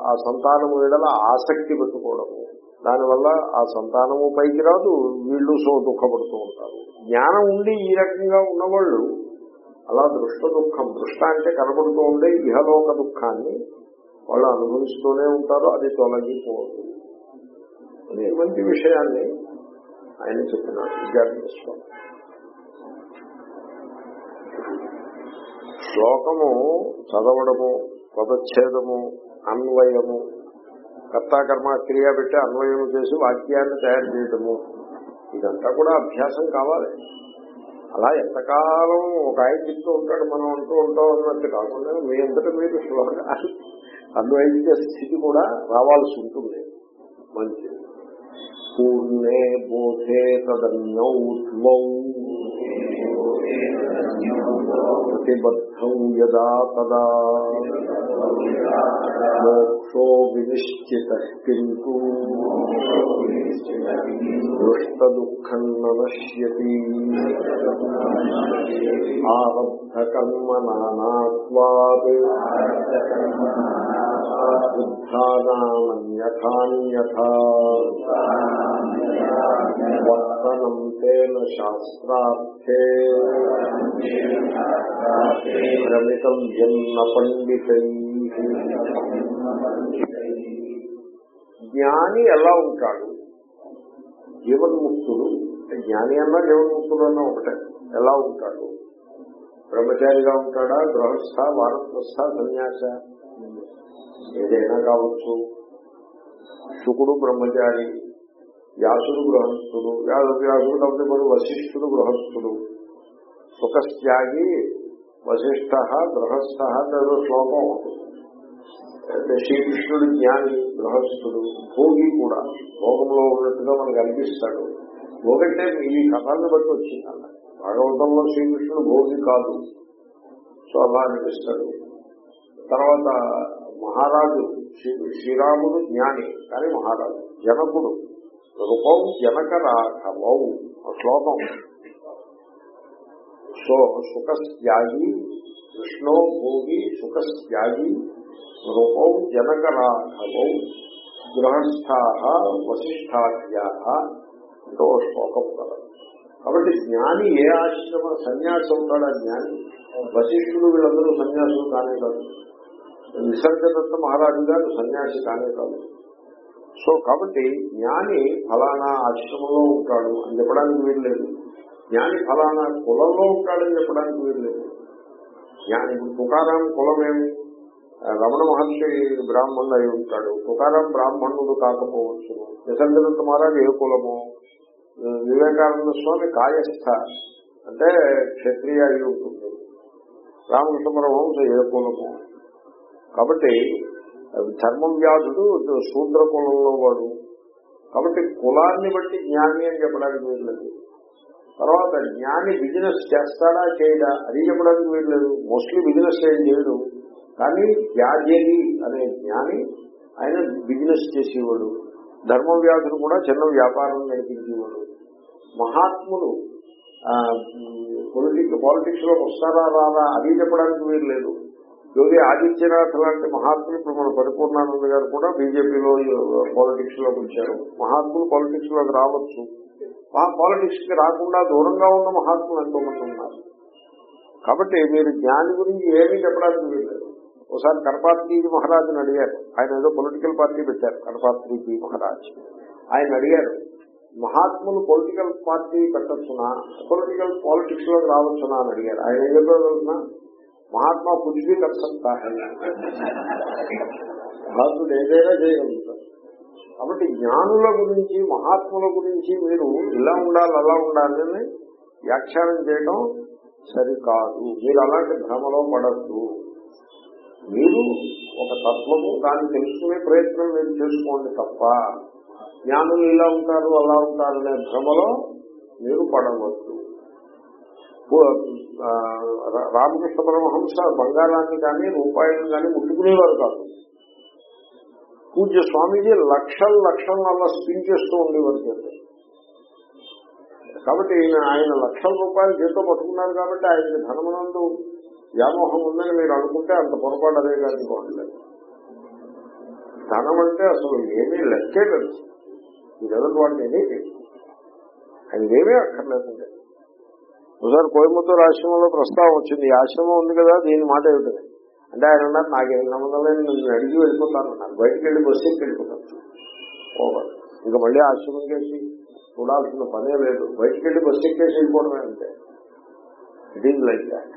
ఆ- సంతానము వీడల ఆసక్తి పెట్టుకోవడము. దానివల్ల ఆ సంతానము పైకి రాదు వీళ్ళు సో దుఃఖపడుతూ ఉంటారు. జ్ఞానం ఉండి ఈ రకంగా ఉన్నవాళ్ళు అలా దృష్ట దుఃఖం దృష్ట అంటే కనబడుతూ ఉండే ఇహలోక దుఃఖాన్ని వాళ్ళు అనుభవిస్తూనే ఉంటారు అది తొలగిపోదు. అనే మంచి విషయాన్ని ఆయన చెప్పిన విద్యార్థి స్వామి. శ్లోకము చదవడము పదచ్ఛేదము అన్వయము కర్తాకర్మ క్రియ పెట్టి అన్వయము చేసి వాక్యాన్ని తయారు చేయటము. ఇదంతా కూడా అభ్యాసం కావాలి. అలా ఎంతకాలం ఒక ఆయన చెప్తూ ఉంటాడు మనం అంటూ ఉంటాం అన్నట్టు కాకుండా మీ అంతటా మీరు శ్లోకాలు అన్వయించే స్థితి కూడా రావాల్సి ఉంటుంది. మంచిది. పూర్ణే బోధే తదన్యౌ ద్వౌ ప్రతిబద్ధం యదా తదా మోక్షో వినిశ్చిత కింటూ దుష్ట దుఃఖం నశ్యతి ఆరబ్ధ కర్మనానాత్వాద్ బుద్ధానామన్యథాన్యథా వర్తనం తేన శాస్త్రార్థే. భ్రమితం జన్మ పండితై. జ్ఞాని ఎలా ఉంటాడు? జీవన్ముక్తుడు. జ్ఞాని అన్నా జీవన్ముక్తుడు అన్నా ఒకటే. ఎలా ఉంటాడు? బ్రహ్మచారిగా ఉంటాడా? గృహస్థ వానప్రస్థ సన్యాస? ఏదైనా కావచ్చు. శుకుడు బ్రహ్మచారి. వ్యాసుడు గృహస్థుడు వ్యాసు వ్యాసుడు కాబట్టి మరి వశిష్ఠుడు గృహస్థుడు. సుఖత్యాగి వశిష్ఠ గృహస్థ ఏదో శ్లోకం ఉంటుంది అయితే శ్రీకృష్ణుడు జ్ఞాని గృహస్థుడు భోగి కూడా. భోగంలో ఉన్నట్టుగా మనకు అనిపిస్తాడు. భోగంటే ఈ కథాన్ని బట్టి వచ్చింది అన్న. భాగవతంలో శ్రీకృష్ణుడు భోగి కాదు. సో అలా అనిపిస్తాడు. తర్వాత మహారాజు శ్రీ శ్రీరాముడు జ్ఞాని కానీ మహారాజు జనకుడు. రూపం జనక రాఘవౌ ఆ శ్లోకం సో సుఖస్త్యాగి కృష్ణో భోగి సుఖస్త్యాగి రూపం జనక రాఘవౌ గృహస్థా వశిష్టాద్యా ఎంతో శ్లోకం కదా కాబట్టి జ్ఞాని ఏ ఆశ్రమ సన్యాసి అవుతాడా జ్ఞాని వశిష్ఠుడు వీళ్ళందరూ సన్యాసులు కానే కాదు నిసర్గదత్త మహారాజు గారు సన్యాసి కానే కాదు సో కాబట్టి జ్ఞాని ఫలానా ఆశ్రమంలో ఉంటాడు అని చెప్పడానికి వీల్లేదు. జ్ఞాని ఫలానా కులంలో ఉంటాడని చెప్పడానికి వీల్లేదు. జ్ఞాని తుకారాం కులమేమి రమణ మహర్షి బ్రాహ్మణుడు అయి ఉంటాడు. తుకారాం బ్రాహ్మణుడు కాకపోవచ్చు. నిసర్గదత్త మహారాజు ఏ కులము? వివేకానంద స్వామి కాయస్థ. అంటే క్షత్రియ అయి ఉంటుంది. రామకృష్ణ పరమహంస ఏ కులము? కాబట్టి ధర్మం వ్యాధుడు శూద్ర కులంలో వాడు. కాబట్టి కులాన్ని బట్టి జ్ఞాని అని చెప్పడానికి వీల్లేదు. తర్వాత జ్ఞాని బిజినెస్ చేస్తాడా చేయడా? అది చెప్పడానికి వీల్లేదు. మోస్ట్లీ బిజినెస్ ఏం చేయడు. కానీ త్యాజ్యది అనే జ్ఞాని ఆయన బిజినెస్ చేసేవాడు. ధర్మ వ్యాధులు కూడా చిన్న వ్యాపారం నడిపించేవాడు మహాత్ములు పొలిటిక్ పాలిటిక్స్లో వస్తారా రారా? అది చెప్పడానికి వీలు లేదు యోగి ఆదిత్యనాథ్ లాంటి మహాత్ములు ఇప్పుడు మన పరిపూర్ణానంద గారు కూడా బీజేపీలో పాలిటిక్స్లోకి వచ్చారు మహాత్ములు పాలిటిక్స్లోకి రావచ్చు. పాలిటిక్స్కి రాకుండా దూరంగా ఉన్న మహాత్ములు ఎంతో మంది ఉన్నారు. కాబట్టి మీరు జ్ఞాని గురించి ఏమీ చెప్పడానికి వీల్లేదు. ఒకసారి కడపాత్రీజీ మహారాజుని అడిగారు. ఆయన ఏదో పొలిటికల్ పార్టీ పెట్టారు కడపాత్రీజీ మహారాజ్. ఆయన అడిగారు మహాత్ములు పొలిటికల్ పార్టీ పెట్టచ్చునా? పొలిటికల్ పాలిటిక్స్లోకి రావచ్చునా? అని అడిగారు. ఆయన ఏం చెప్పారు మహాత్మా కుछ भी कर ఏదైనా చేయగలుగుతారు కాబట్టి జ్ఞానుల గురించి మహాత్ముల గురించి మీరు ఇలా ఉండాలి అలా ఉండాలని వ్యాఖ్యానం చేయడం సరికాదు. మీరు అలాంటి భ్రమలో పడద్దు. మీరు ఒక తత్వము దాన్ని తెలుసుకునే ప్రయత్నం మీరు చేసుకోండి తప్ప జ్ఞానులు ఇలా ఉంటారు అలా ఉంటారు అనే భ్రమలో మీరు పడవద్దు. రామకృష్ణ పరమహంస బంగారాన్ని కానీ రూపాయలను కానీ ముట్టుకునేవారు కాదు. పూజ్య స్వామీజీ లక్షల లక్షల అలా స్పిన్ చేస్తూ ఉండేవారు చేత కాబట్టి ఈయన ఆయన లక్షల రూపాయలు జీతం పట్టుకున్నారు కాబట్టి ఆయనకి ధనమునందు వ్యామోహం ఉందని మీరు అనుకుంటే అంత పొరపాటు అదే కానీ ఇంకోట్లేదు ధనం అంటే అసలు ఏమీ లెక్కే లేదు. ఈ డజన్ వాడిని ఆయన ఏమీ అక్కర్లేకుండా ఒకసారి కోయంబత్తూరు ఆశ్రమంలో ప్రస్తావం వచ్చింది. ఈ ఆశ్రమం ఉంది కదా దీని మాట ఏమిటని అంటే ఆయన అన్నారు నాకేం సంబంధం లేదు నేను అడిగి వెళ్ళిపోతాను అన్నారు. బయటికి వెళ్ళి బస్సుకి వెళ్ళిపోతాను. ఓవర్ ఇంకా మళ్ళీ ఆశ్రమం చేసి చూడాల్సిన పనే లేదు. బయటికి వెళ్ళి బస్సు ఎక్కేసి వెళ్ళిపోవడమే అంటే ఇట్ ఈజ్ లైక్ దాట్